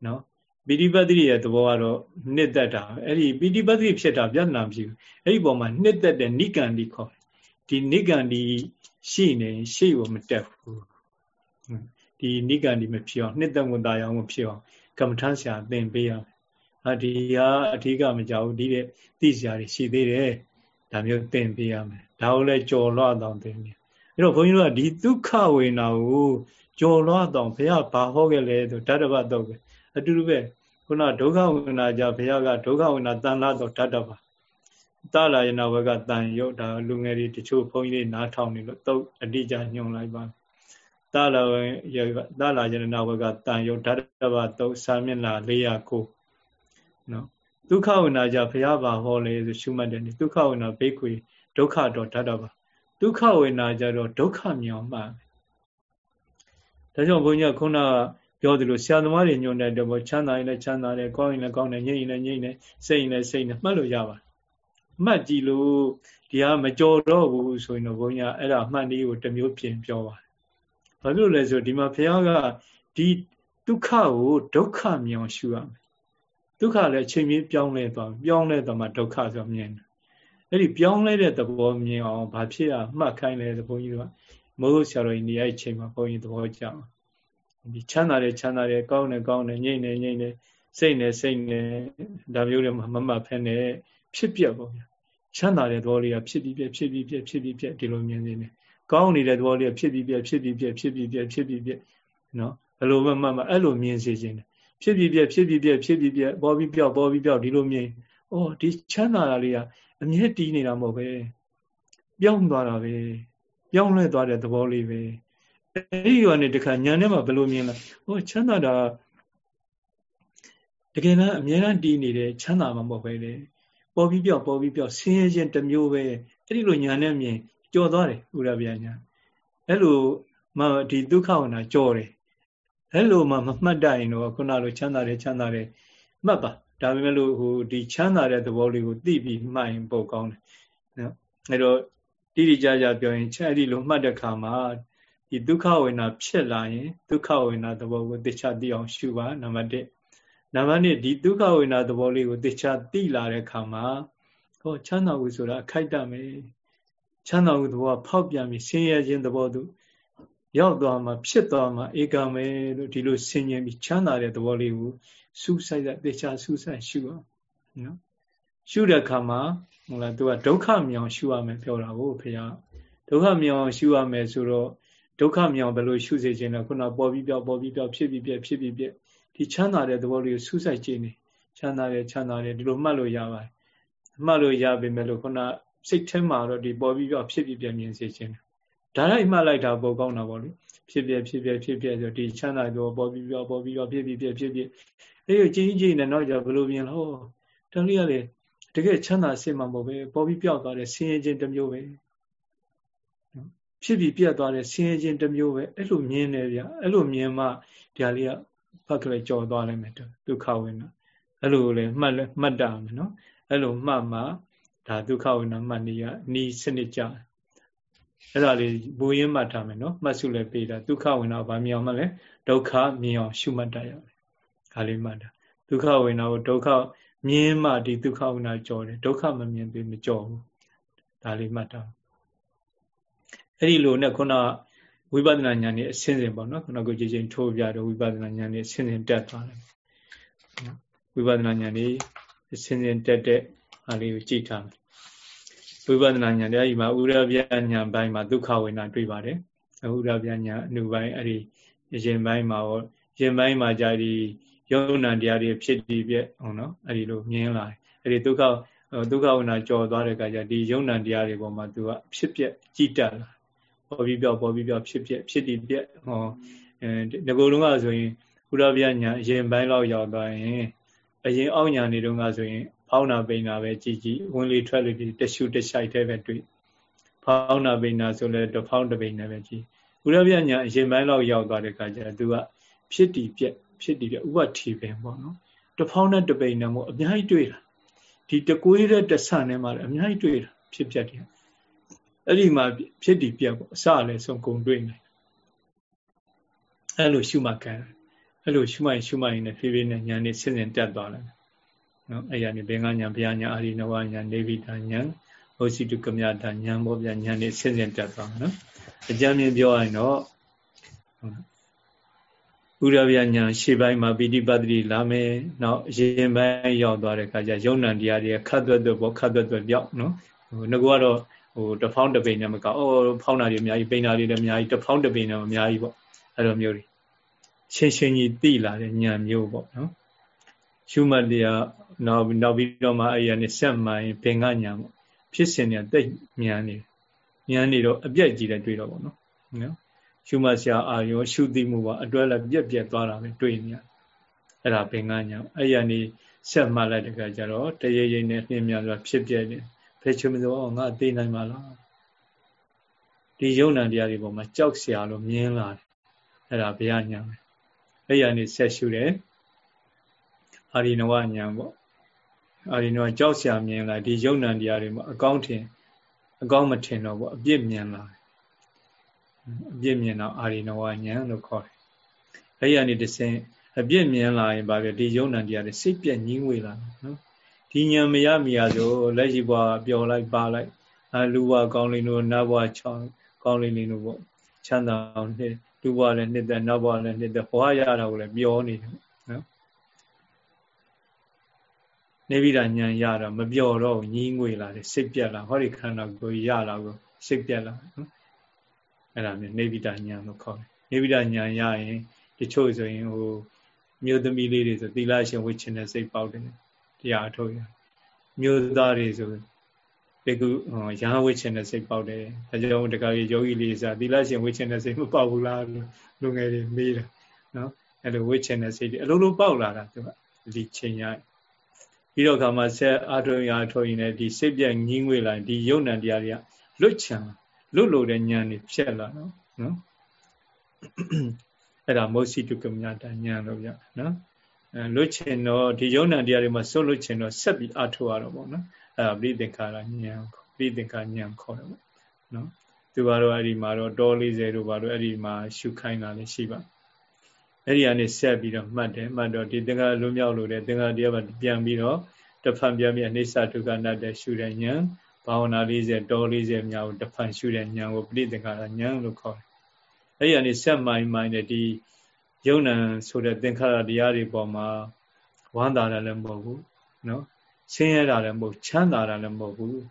နော်ပိဋိပတ်တိရဲ့သဘောကတော့နှစ်သက်တာအဲ့ဒီပိဋိပတ်တိဖြစ်တာပြဿနာမရှိဘူးအဲ့ဒီပုံမှာနှစ်သက်တဲ့နိကန္ဒီခေါ်ဒီနိကန္ဒီရှိနေရှေ့ကိုမတက်ဘူး ဒီနိကန္ဒီမဖြစ်အောင်နှစ်သက်မှုတာအောင်မဖြစ်အောင်ကမ္မထဆရာသင်ပေးရမယ်အဒီဟာအဓိကမကြောက်ဘူးဒီတဲ့သိစရာတွေရှိသေးတယ်ဒါမျိုးသင်ပေးရမယ်ဒါကိုလည်းကြော်လွှတ်အောင်သင်ပေးအဲ့တော့ဘုန်းကြီးတို့ကဒီဒုက္ခဝေနာကိုကြော်လွှတ်အောင်ဘုရားဘာဟောခဲ့လဲဆိုဓာတ္တပတော့ပဲအတူတူပဲခုနဒုက္ခဝေနာကြဘုရားကဒုက္ခဝေနာတန်လာတော့ဓာတ္တပတလာယနာဝကတန်ရုပ်ဒါလူငယ်တွေတချို့ဘုန်းကြီးတွေနားထောင်နေလို့တုတ်အတိအကျညွှန်လိုက်ပါ တလာယတလာယနာဝကတန်ရုပ်ဓာတ္တပတုတ်စာမျက်နှာ409နော်ဒုက္ခဝိနာကြဘုရားပါဟောလေဆိုရှုမှတ်တယ်ဒုက္ခဝိနာဘိက္ခွေဒုက္ခတော့ဓာတ်ပါဒုက္ခဝိနာကြတော့ဒုက္ခမြောင်မှန်ဒါကြောင့်ဘုန်းကြီးကခုနကပြောသလိုဆရာသမားတွေညွှန်တဲ့တော့ချမ်းသာရင်လည်းချမ်းသာတယ်ကောင်းရင်လည်းကောင်းတယ်ငြိမ့်ရင်လည်းငြိမ့်တယ်စိတ်ရင်လည်းစိတ်နဲ့မှတ်လို့ရပါတယ်မှတ်ကြည့်လို့ဒီဟာမကြော်တော့ဘူးဆိုရင်တော့ဘုန်းကြီးကအဲ့ဒါမှတ်နည်းကိုတစ်မျိုးပြင်ပြောပါတယ် ဘာဖြစ်လို့လဲဆိုဒီမှာဘုရားကဒီဒုက္ခကိုဒုက္ခမြောင်ရှုရမယ်ဒုက္ခလည်းချိန်ပြီးပြောင်းလဲသွားပြောင်းလဲသွားမှဒုက္ခဆိုမြင်တယ်အဲ့ဒီပြောင်းလဲတဲ့သဘောမြင်အောင်ဘာဖြစ်ရမှတ်ခိုင်းလဲသဘောကြီးကမိုးဆရာတော်ကြီးနေအဲ့ချိန်မှာဘုန်းကြီးသဘောကျအောင်ဒီချမ်းသာတယ်ချမ်းသာတယ်ကောင်းတယ်ကောင်းတယ်ငြိမ့်တယ်ငြိမ့်တယ်စိတ်နဲ့စိတ်နဲ့ဒါမျိုးတွေမမှတ်ဖက်နဲ့ဖြစ်ပြပေါ့ဗျာချမ်းသာတဲ့သဘောလေးကဖြစ်ပြီးပြဖြစ်ပြီးပြဖြစ်ပြီးပြဒီလိုမြင်နေတယ် ကောင်းနေတဲ့သဘောလေးကဖြစ်ပြီးပြဖြစ်ပြီးပြဖြစ်ပြီးပြဖြစ်ပြီးပြနော်ဘယ်လိုမှမှတ်မှအဲ့လိုမြင်စေခြင်းတယ်ဖြစ်ပြီးပြက်ဖြစ်ပြီးပြက်ဖြစ်ပြီးပြက်ပေါ်ပြီးပြောက်ပေါ်ပြီးပြောက်ဒီလိုမြင်ဩဒီချမ်းသာတာလေးကအမြဲတည်နေတာမဟုတ်ပဲပြောင်းသွားတာပဲပြောင်းလဲသွားတဲ့သဘောလေးပဲအဲဒီကနေတခါညာနဲ့မှဘယ်လိုမြင်လဲဟောချမ်းသာတာတကယ်တော့အမြဲတမ်းတည်နေတဲ့ချမ်းသာမှာမဟုတ်ပဲလေပေါ်ပြီးပြောက်ပေါ်ပြီးပြောက်ဆင်းရဲခြင်းတစ်မျိုးပဲအဲ့ဒီလိုညာနဲ့မြင် ကြော်သွားတယ်ဥရဗျာညာအဲ့လိုမှဒီဒုက္ခဝနာကြော်တယ်အဲ့လိုမှမမှတ်တတ်ရင်တော့ခုနလိုချမ်းသာတယ်ချမ်းသာတယ်မှတ်ပါဒါပေမဲ့လို့ဟိုဒီချမ်းသာတဲ့သဘောလေးကိုသိပြီးမှတ်ရင်ပိုကောင်းတယ်နော်အဲ့တော့တိတိကျကျပြောရင်ချက်အဲ့ဒီလိုမှတ်တဲ့ခါမှာဒီဒုက္ခဝေဒနာဖြစ်လာရင်ဒုက္ခဝေဒနာသဘောကိုသိချသိအောင်ရှုပါနံပါတ်1နံပါတ်2ဒီဒုက္ခဝေဒနာသဘောလေးကိုသိချသိလာတဲ့ခါမှာဟောချမ်းသာမှုဆိုတာအခိုက်တမယ် ချမ်းသာမှုသဘောဖောက်ပြန်ပြီးဆင်းရဲခြင်းသဘောသူရောက်သွားမှဖြစ်သွားမှဧကမယ်လို့ဒီလိုဆင်ញင်ပြီးချမ်းသာတဲ့သဘောလေးကိုစူးစိုက်တဲ့တေချာစူးစိုက်ရှုအောင်နော်ရှုတဲ့အခါမှာဟုတ်လားသူကဒုက္ခမြောင်ရှုရမယ်ပြောတာကိုဖေဟာဒုက္ခမြောင်ရှုရမယ်ဆိုတော့ဒုက္ခမြောင်ဘယ်လိုရှုစေခြင်းလဲခုနပေါ်ပြီးပြောက်ပေါ်ပြီးပြောက်ဖြစ်ပြီးပြက်ဖြစ်ပြီးပြက်ဒီချမ်းသာတဲ့သဘောလေးကိုစူးစိုက်ခြင်းနေချမ်းသာတယ်ချမ်းသာတယ်ဒီလိုမှတ်လို့ရပါတယ်မှတ်လို့ရပေမဲ့လို့ခုန စိတ်ထဲမှာတော့ဒီပေါ်ပြီးပြောက်ဖြစ်ပြီးပြက်မြင်စေခြင်းဒါလိုက်မှတ်လိုက်တာပိုကောင်းတာပေါ့လေဖြစ်ပြဖြစ်ပြဖြစ်ပြဆိုဒီချမ်းသာတော့ပေါ်ပြီးပြောက်ပေါ်ပြီးပြောက်ဖြစ်ပြီးပြက်ဖြစ်ပြီးအဲ့ဒီကြီးကြီးနဲ့တော့ကြဘယ်လိုမြင်လို့တန်လေးရလေတကယ်ချမ်းသာစိတ်မှမဟုတ်ပဲပေါ်ပြီးပြောက်သွားတဲ့ဆင်းရဲခြင်းတစ်မျိုးပဲဖြစ်ပြီးပြတ်သွားတဲ့ဆင်းရဲခြင်းတစ်မျိုးပဲအဲ့လိုမြင်နေဗျအဲ့လိုမြင်မှဒီဟာလေးကဖတ်ကလေးကြော်သွားလိမ့်မယ်ဒုက္ခဝင်တာအဲ့လိုလေမှတ်မှတ်တာမယ်နော်အဲ့လိုမှတ်မှ ဒါဒုက္ခဝေဒနာမှတ်နေရနီးစနစ်ကြအဲ့ဒါလေးဘူရင်းမှတ်ထားမယ်နော်မှတ်စုလည်းပေးတာဒုက္ခဝေဒနာဘာမြင်အောင်မလဲဒုက္ခမြင်အောင်ရှုမှတ်တတ်ရတယ်ဒါလေးမှတ်တာဒုက္ခဝေဒနာကိုဒုက္ခမြင်မှဒီဒုက္ခဝေဒနာကြော်တယ်ဒုက္ခမမြင်သေးမကြော်ဘူးဒါလေးမှတ်တာအဲ့ဒီလိုနဲ့ခုနဝိပဿနာဉာဏ်နဲ့အစဉ်စဉ်ပေါ့နော်ခုနကကြည်ချင်းထိုးပြတော့ဝိပဿနာဉာဏ်နဲ့အစဉ်စဉ်တက်သွားတယ်ဝိပဿနာဉာဏ်နဲ့အစဉ်စဉ်တက်တဲ့ အားလေးကိုကြည့်ထားမယ်ဝိပဿနာဉာဏ်တရားဒီမှာဥရပြဉာဏ်ပိုင်းမှာဒုက္ခဝေဒနာတွေ့ပါတယ်ဥရပြဉာဏ်အနုပိုင်းအဲ့ဒီရင်ပိုင်းမှာရောရင်ပိုင်းမှာကြာဒီယုံနာတရားတွေဖြစ်တည်ပြက်ဟုတ်နော်အဲ့ဒီလိုမြင်လာတယ်အဲ့ဒီဒုက္ခဒုက္ခဝေဒနာကြော်သွားတဲ့အခါကျဒီယုံနာတရားတွေပေါ်မှာသူကဖြစ်ပြက်ကြည်တက်လာပေါ်ပြီးပြောက်ပေါ်ပြီးပြောက်ဖြစ်ပြက်ဖြစ်တည်ပြက်ဟောအဲဒီကုလုံးကဆိုရင်ဥရပြညာအရင်ပိုင်းလောက်ရောက်သွားရင်အရင်အောက်ညာနေတုန်းကဆိုရင် ဖောင်းနာပိန်နာပဲကြည်ကြည်ဝင်လေထွက်လေတရှုတရှိုက်တဲ့ပဲတွေ့ဖောင်းနာပိန်နာဆိုလဲတဖောင်းတပိန်နဲ့ပဲကြည်ဥရပြညာအရင်ပိုင်းလောက်ရောက်သွားတဲ့အခါကျတော့သူကဖြစ်တည်ပြက်ဖြစ်တည်ပြက်ဥပတိပင်ပေါ့နော်တဖောင်းနဲ့တပိန်နဲ့မို့အများကြီးတွေ့တာဒီတကွေးတဲ့တဆန်နဲ့မှလည်းအများကြီးတွေ့တာဖြစ်ပြက်တယ်အဲ့ဒီမှာဖြစ်တည်ပြက်ပေါ့အစလည်းဆုံးကုန်တွေ့နေအဲ့လိုရှုမှတ်ခံအဲ့လိုရှုမှတ်ရှုမှတ်ရင်လည်းဖြည်းဖြည်းနဲ့ဉာဏ်နဲ့ဆင်းဆင်းတက်သွားတယ် နော်အဲ့ရနေဘင်္ဂညာဘုရားညာအာရိနဝညာနေဗိတညာဟောစီတုကမြတာညာဘောပြညာနဲ့ဆင်းဆင်းတက်သွားနော်အကြမ်းမြင်ပြောရရင်တော့ဥရဗျညာရှေ့ပိုင်းမှာပိဋိပတ်တိလာမယ်နောက်ရင်ပိုင်းရောက်သွားတဲ့အခါကျယုံ nant တရားတွေခတ်သွက်သွက်ပေါ့ခတ်သွက်သွက်ပြောက်နော်ဟိုငါကတော့ဟိုတဖောင်းတပိန်နဲ့မကောအော်ဖောင်းတာတွေအများကြီးပိန်တာတွေလည်းအများကြီးတဖောင်းတပိန်နဲ့အများကြီးပေါ့အဲ့လိုမျိုးတွေရှင်းရှင်းကြီးသိလာတဲ့ဉာဏ်မျိုးပေါ့နော်ရှုမှတ်တရား နောက်နောက်ပြီးတော့မှအဲ့ရနေဆက်မှန်ဘင်္ဂညာပေါ့ဖြစ်စဉ်တွေတိတ်ဉာဏ်နေဉာဏ်နေတော့အပြက်ကြီးလည်းတွေ့တော့ပေါ့နော်နော်ရှုမှတ်ဆရာအာယောရှုသိမှုပါအတွဲလည်းပြက်ပြက်သွားတာပဲတွေ့နေရအဲ့ဒါဘင်္ဂညာအဲ့ရနေဆက်မှတ်လိုက်တဲ့အခါကျတော့တရေရိပ်နဲ့နှင်းများစွာဖြစ်ပြနေဘယ်ချင်မလို့ငါသိနိုင်မှာလားဒီယုံနာတရားတွေပေါ်မှာကြောက်เสียလို့မြင်လာတယ်အဲ့ဒါဘုရားညာပဲအဲ့ရနေဆက်ရှုတယ်အာရိနဝညာပေါ့ အဲဒီတော့ကြောက်ရှာမြင်လာဒီယုံ nant တရားတွေမှာအကောင်းထင်အကောင်းမထင်တော့ဘူးအပြစ်မြင်လာအပြစ်မြင်တော့အာရိနဝဉာဏ်လို့ခေါ်တယ်အဲဒီကနေတဆင်အပြစ်မြင်လာရင်ဗာပြဒီယုံ nant တရားတွေစိတ်ပြက်ငြင်းဝေလာနော်ဒီဉာဏ်မရမရဆိုလက်ရှိဘဝပျော်လိုက်ပါလိုက်အလူဘဝကောင်းလင်းလို့နတ်ဘဝချောင်းကောင်းလင်းလင်းလို့ပေါ့ချမ်းသာအောင်နှစ်လူဘဝလည်းနှစ်သက်နတ်ဘဝလည်းနှစ်သက်ဘဝရတာကိုလည်းမျောနေတယ်နော် နေဗိဒာညံရတော့မပျော်တော့ညင်းငွေလာတယ်စိတ်ပြက်လာဟောဒီခန္ဓာကိုရလာကိုစိတ်ပြက်လာနော်အဲ့ဒါမျိုးနေဗိဒာညံလို့ခေါ်တယ်နေဗိဒာညံရရင်တချို့ဆိုရင်ဟိုမြို့သမီးလေးတွေဆိုသီလရှင်ဝိချင်တဲ့စိတ်ပေါက်တယ်တရားထုတ်ရမြို့သားတွေဆိုဘေကုရဟဝိချင်တဲ့စိတ်ပေါက်တယ်ဒါကြောင့်တခါကြီးယောဂီလေးစားသီလရှင်ဝိချင်တဲ့စိတ်မပေါက်ဘူးလားလူငယ်တွေမေးတယ်နော်အဲ့လိုဝိချင်တဲ့စိတ်တွေအလုံးလုံးပေါက်လာတာသူကဒီချိန်ရ ပြီးတော့ခါမှဆက်အာထုံရထုံရင်လည်းဒီစိတ်ပြက်ငင်းငွေလာဒီယုံ nant တရားတွေကလွတ်ချံလွတ်လို့တဲ့ဉာဏ်တွေဖြစ်လာတော့နော်အဲ့ဒါမောစီတုကမြတာဉာဏ်လို့ပြနော်အဲလွတ်ချင်တော့ဒီယုံ nant တရားတွေမှာစွတ်လွတ်ချင်တော့ဆက်ပြီးအာထုရတော့ပေါ့နော်အဲ့ဒါပရိသင်္ခါရဉာဏ်ပရိသင်္ခါဉာဏ်ခေါ်တယ်ပေါ့နော်သူကတော့အဲ့ဒီမှာတော့တော40တို့ဘာလို့အဲ့ဒီမှာရှုခိုင်းတာလည်းရှိပါ အဲ့ဒီကနေဆက်ပြီးတော့မှတ်တယ်မှတ်တော့ဒီသင်္ခါလွမြောက်လို့တဲ့သင်္ခါတရားကပြန်ပြီးတော့တဖန်ပြန်ပြန်အိဋ္ဌဒုက္ခနတ်တဲ့ရှုတဲ့ဉာဏ်ဘာဝနာ40တော40မြောက်တဖန်ရှုတဲ့ဉာဏ်ကိုပဋိသင်္ခါရဉာဏ်လို့ခေါ်တယ်။အဲဒီကနေဆက်မိုင်းမိုင်းနဲ့ဒီယုံနံဆိုတဲ့သင်္ခါရတရားတွေပေါ်မှာဝမ်းသာတယ်လည်းမဟုတ်ဘူးနော်ဆင်းရဲတာလည်းမဟုတ်ချမ်းသာတာလည်းမဟုတ်ဘူး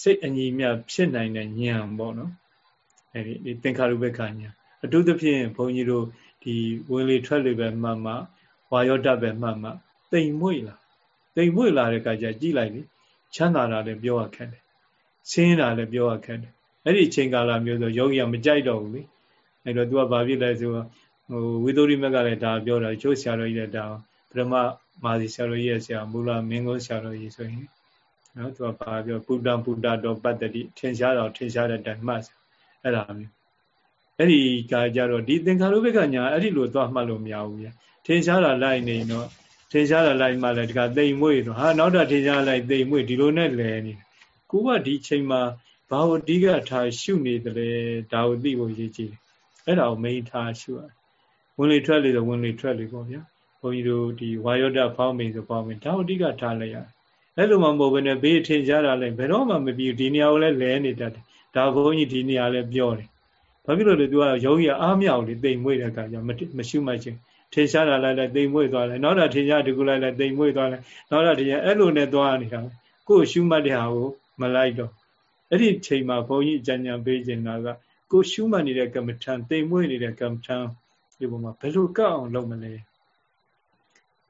စိတ်အညီမြဖြစ်နိုင်တဲ့ဉာဏ်ပေါ့နော်အဲဒီဒီသင်္ခါရုပ္ပခဉာဏ်အထူးသဖြင့်ဘုန်းကြီးတို့ ဒီဝင်လေထွက်လေပဲမှတ်မှဝါယောတပဲမှတ်မှတိမ်မွေ့လာတိမ်မွေ့လာတဲ့အခါကျကြည့်လိုက်လေချမ်းသာတာလည်းပြောရခက်တယ်ဆင်းရဲတာလည်းပြောရခက်တယ်အဲ့ဒီအချိန်ကာလမျိုးဆိုယောဂီကမကြိုက်တော့ဘူးလေအဲ့တော့ तू ကဘာဖြစ်လဲဆိုတော့ဟိုဝိသုရိမက်ကလည်းဒါပြောတာချိုးဆရာတော်ကြီးလည်းဒါပထမမာစီဆရာတော်ကြီးရဲ့ဆရာမူလမင်းကုန်းဆရာတော်ကြီးဆိုရင်နော်သူကဘာပြောပုဒ္ဒပုဒ္ဒတော်ပတ္တိထင်ရှားတော့ထင်ရှားတဲ့တိုင်မှတ်အဲ့ဒါမျိုး အဲ့ဒီကကြတော့ဒီသင်္ခါရုပ္ပကညာအဲ့ဒီလိုသွားမှတ်လို့မရဘူးဗျာထင်ရှားတာလိုက်နေတော့ထင်ရှားတာလိုက်မှလည်းဒီကတိမ်မွေ့တော့ဟာနောက်တာထင်ရှားလိုက်တိမ်မွေ့ဒီလိုနဲ့လဲနေကိုကဒီချိန်မှာဘာဝတိကထားရှုနေတယ်လေဒါကိုသိဖို့ရည်ကြည်တယ်အဲ့ဒါကိုမိထားရှုရဝင်လေထွက်လေဆိုဝင်လေထွက်လေပေါ့ဗျာဘုန်းကြီးတို့ဒီဝါယောဒဖောင်းမိန်ဆိုဖောင်းမိန်ဒါကိုအဓိကထားလိုက်ရအဲ့လိုမှမဟုတ်ဘဲနဲ့ဘေးထင်ရှားတာလည်းဘယ်တော့မှမပြီးဒီနေရာကိုလည်းလဲနေတတ်တယ်ဒါဘုန်းကြီးဒီနေရာလည်းပြောတယ် ဘာဖြစ်လို့လဲသူကယောဂီအားမြောက်လေတိမ်မွေ့တဲ့အခါကျမရှုမှချင်းထင်ရှားတာလိုက်လိုက်တိမ်မွေ့သွားတယ်နောက်တာထင်ရှားတကူလိုက်လိုက်တိမ်မွေ့သွားတယ်နောက်တာထင်ရှားအဲ့လိုနဲ့သွားနေတာကိုယ်ရှုမှတ်တဲ့ဟာကိုမလိုက်တော့အဲ့ဒီချိန်မှာဘုန်းကြီးအကြံဉာဏ်ပေးခြင်းတာကကိုရှုမှတ်နေတဲ့ကမ္မထံတိမ်မွေ့နေတဲ့ကမ္မထံဒီပုံမှာဘယ်လိုကောက်အောင်လုပ်မလဲ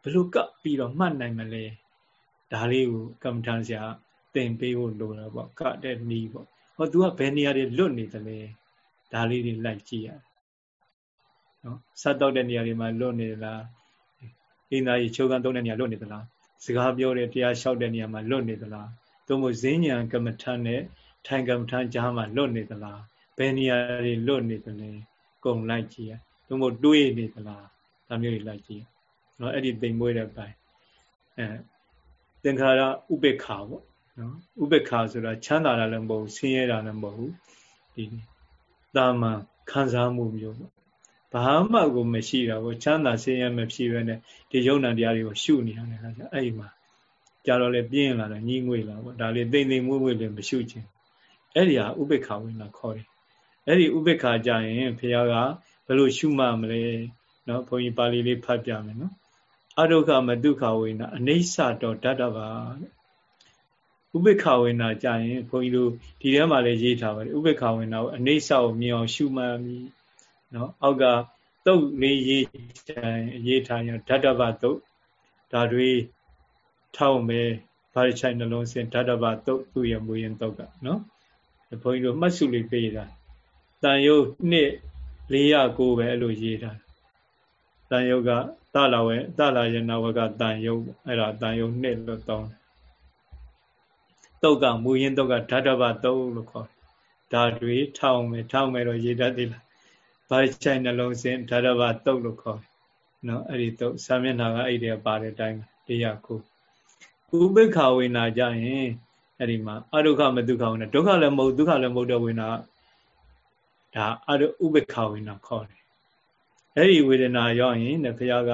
ဘယ်လိုကပ်ပြီးတော့မှတ်နိုင်မလဲဒါလေးကိုကမ္မထံဆရာသင်ပေးဖို့လိုတာပေါ့ကတဲ့နီးပေါ့ဟော तू ကဘယ်နေရာတွေလွတ်နေတယ်လဲ ဒါလေးတွေလိုက်ကြည့်ရနော်စတ်တော့တဲ့နေရာတွေမှာလွတ်နေလားအင်းသားကြီးချုပ်ကန်သုံးတဲ့နေရာလွတ်နေသလားစကားပြောတဲ့တရားလျှောက်တဲ့နေရာမှာလွတ်နေသလားသို့မဟုတ်ဈဉ္ဉံကမ္မထံနဲ့ထိုင်ကမ္မထံကြားမှာလွတ်နေသလားဘယ်နေရာတွေလွတ်နေသလဲကုံလိုက်ကြည့်ရသို့မဟုတ်တွေးနေသလားဒါမျိုးတွေလိုက်ကြည့်နော်အဲ့ဒီတိမ်မွေးတဲ့ပိုင်းအဲသင်္ခါရဥပေက္ခပေါ့နော်ဥပေက္ခဆိုတာချမ်းသာတာလည်းမဟုတ်ဘူးဆင်းရဲတာလည်းမဟုတ်ဘူးဒီ တာမန်ခံစားမှုမျိုးပေါ့ဘာမှကိုမရှိတာကိုချမ်းသာဆင်းရဲမဖြစ်ဘဲနဲ့ဒီယုံနာတရားတွေကိုရှုနေရတယ်ခါကျအဲ့ဒီမှာကြတော့လေပြင်းလာတယ်ညှိငွေလာပေါ့ဒါလေးတိမ်တိမ်မွေ့မွေ့လည်းမရှုခြင်းအဲ့ဒီဟာဥပေက္ခဝင်လာခေါ်တယ်အဲ့ဒီဥပေက္ခကြရင်ဘုရားကဘယ်လိုရှုမှမလဲနော်ဘုန်းကြီးပါဠိလေးဖတ်ပြမယ်နော်အဒုက္ခမဒုက္ခဝေနာအနေဆတော်တတ်တပါ ဥပိ္ပခဝေနာကြာရင်ဘုန်းကြီးတို့ဒီထဲမှာလည်းရေးထားပါတယ်ဥပိ္ပခဝေနာကိုအနေဆကိုမြင်အောင်ရှုမှတ်မိနော်အောက်ကတုတ်လေးရေးတိုင်းရေးထားရင်ဓတ္တဗတုတ်ဒါတွေထောက်မယ်ဘာချိုင်နှလုံးစင်ဓတ္တဗတုတ်သူ့ရဲ့မူရင်တုတ်ကနော်ဘုန်းကြီးတို့မှတ်စုလေးပေးတာတန်ယုတ်နှစ်409ပဲအဲ့လိုရေးထားတန်ယုတ်ကသလာဝေသလာယနာဝကတန်ယုတ်အဲ့ဒါတန်ယုတ်နှစ်လို့တောင်းတယ် တုတ်ကမူရင်းတုတ်ကဓာတဘတုတ်လို့ခေါ်တယ်ဓာတွေထောင်းမယ်ထောင်းမယ်တော့ရေတတ်သေးလားဘာချိုင်နှလုံးစင်ဓာတဘတုတ်လို့ခေါ်တယ်နော်အဲ့ဒီတုတ်စာမျက်နှာကအဲ့ဒီပါတဲ့အတိုင်းတရားခုဥပိ္ပခဝေနာကြရင်အဲ့ဒီမှာအဒုက္ခမဒုက္ခဝေနာဒုက္ခလည်းမဟုတ်ဒုက္ခလည်းမဟုတ်တဲ့ဝေနာဒါအဒုဥပိ္ပခဝေနာခေါ်တယ်အဲ့ဒီဝေဒနာရောက်ရင်တဲ့ဘုရားက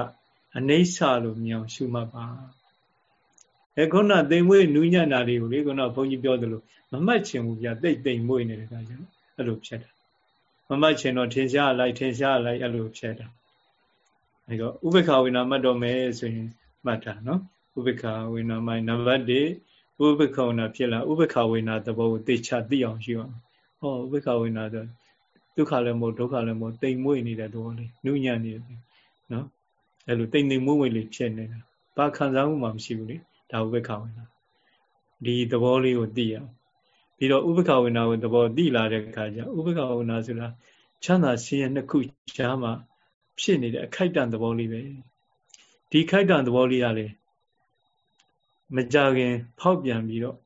အနိစ္စလို့မြင်အောင်ရှုမှတ်ပါ အဲခုနသိမ်မွေးနူးညံ့တာတွေကိုလေခုနဘုန်းကြီးပြောသလိုမမှတ်ချင်ဘူးဗျတိတ်တိမ်မွေးနေတဲ့ခါကျတော့အဲ့လိုဖြစ်တာမမှတ်ချင်တော့ထင်ရှားလိုက်ထင်ရှားလိုက်အဲ့လိုဖြစ်တာအဲတော့ဥပ္ပခဝေနာမှတ်တော့မယ်ဆိုရင်မှတ်တာနော်ဥပ္ပခဝေနာမိုင်းနံပါတ်1ဥပ္ပခဝေနာဖြစ်လာဥပ္ပခဝေနာသဘောကိုသိချသိအောင်ရှိအောင်ဟောဥပ္ပခဝေနာဆိုဒုက္ခလည်းမဟုတ်ဒုက္ခလည်းမဟုတ်တိမ်မွေ့နေတဲ့သဘောလေးနုညံ့နေတယ်နော်အဲ့လိုတိမ်တိမ်မွေ့မွေ့လေးဖြစ်နေတာဘာခံစားမှုမှမရှိဘူးလေ ဒါဥပ္ပခဝေနာဒီသဘောလေးကိုသိရအောင်ပြီးတော့ဥပ္ပခဝေနာကိုသဘောသိလာတဲ့အခါကျဥပ္ပခဝေနာဆိုတာချမ်းသာဆင်းရဲနှစ်ခုရှားမှဖြစ်နေတဲ့အခိုက်တန့်သဘောလေးပဲဒီခိုက်တန့်သဘောလေးကလေမကြခင် ဖောက်ပြန်ပြီးတော့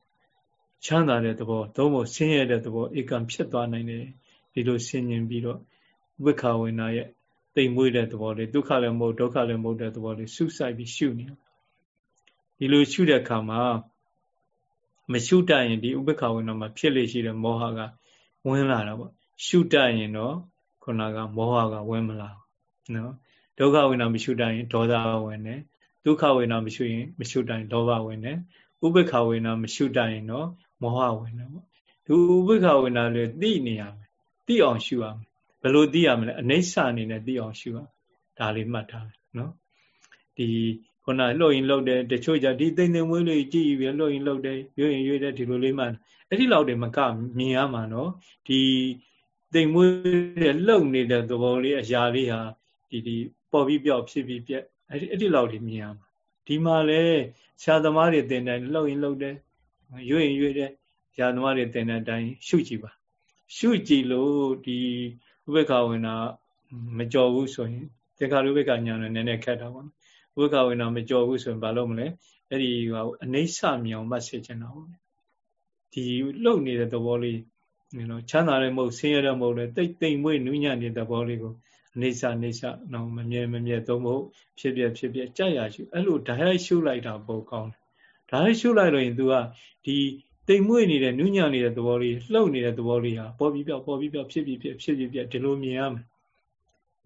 ချမ်းသာတဲ့သဘောသို့မဟုတ်ဆင်းရဲတဲ့သဘောဧကံဖြစ်သွားနိုင်တယ်ဒီလိုဆင်ញင်ပြီးတော့ဝိခဝေနာရဲ့တိမ်မွေးတဲ့သဘောလေးဒုက္ခလည်းမဟုတ်ဒုက္ခလည်းမဟုတ်တဲ့သဘောလေးစုဆိုင်ပြီးရှုနေ ဒီလိုရှုတဲ့အခါမှာမရှုတတ်ရင်ဒီဥပ္ပခဝေနာမှာဖြစ်လေရှိတဲ့မောဟကဝင်လာတာပေါ့ရှုတတ်ရင်တော့ခုနကမောဟကဝင်မလာနော်ဒုက္ခဝေနာမရှုတတ်ရင်ဒေါသဝင်တယ်ဒုက္ခဝေဒနာမရှိရင်မရှုတိုင်လောဘဝင်တယ်ဥပေက္ခဝေဒနာမရှုတိုင်တော့မောဟဝင်တယ်ပေါ့ဒီဥပေက္ခဝေဒနာလေသိနေရမယ်သိအောင်ရှုရမယ်ဘယ်လိုသိရမလဲအနိစ္စအနေနဲ့သိအောင်ရှုရဒါလေးမှတ်ထားတယ်နော်ဒီ ခုနလှုပ်ရင်လှုပ်တယ်တချို့ကြဒီသိမ့်သိမ့်မွေးလေးကြည့်ပြီးလှုပ်ရင်လှုပ်တယ်ရွေ့ရင်ရွေ့တယ်ဒီလိုလေးမှအဲ့ဒီလောက်တွေမကမြင်ရမှာနော်ဒီသိမ့်မွေးတဲ့လှုပ်နေတဲ့သဘောလေးအရာလေးဟာဒီဒီပေါ်ပြီးပြောက်ဖြစ်ပြီးပြက်အဲ့ဒီအဲ့ဒီလောက်တွေမြင်ရမှာဒီမှာလဲဆရာသမားတွေတင်တယ်လှုပ်ရင်လှုပ်တယ်ရွေ့ရင်ရွေ့တယ်ဆရာသမားတွေတင်တဲ့အတိုင်းရှုကြည့်ပါ ရှုကြည့်လို့ဒီဥပ္ပခာဝင်တာမကြော်ဘူးဆိုရင်သင်္ခါရုပ္ပကညာနဲ့နည်းနည်းခက်တာပေါ့ဥ ပ္ပခာဝင်တာမကြော်ဘူးဆိုရင်ဘာလို့မလဲအဲ့ဒီဟိုအနေဆမြောင်မှတ်စေချင်တာပေါ့ဒီလှုပ်နေတဲ့သဘောလေးနော်ချမ်းသာတဲ့မဟုတ်ဆင်းရဲတဲ့မဟုတ်လေတိတ်တိမ်မွေးနူးညံ့တဲ့သဘောလေးကိုအနေဆအနေဆနော်မမြဲမမြဲသုံးဖို့ဖြစ်ပြဖြစ်ပြကြက်ရရှုအဲ့လိုဓာတ်ရိုက်ရှုလိုက်တာပိုကောင်းတယ်ဓာတ်ရိုက်ရှုလိုက်လို့ရင် तू ကဒီတိမ်မွေ့နေတဲ့နုညံ့နေတဲ့သဘောလေးလှုပ်နေတဲ့သဘောလေးဟာပေါ်ပြီးပြောက်ပေါ်ပြီးပြောက်ဖြစ်ပြီးဖြစ်ဖြစ်ပြီးပြဒီလိုမြင်ရမယ်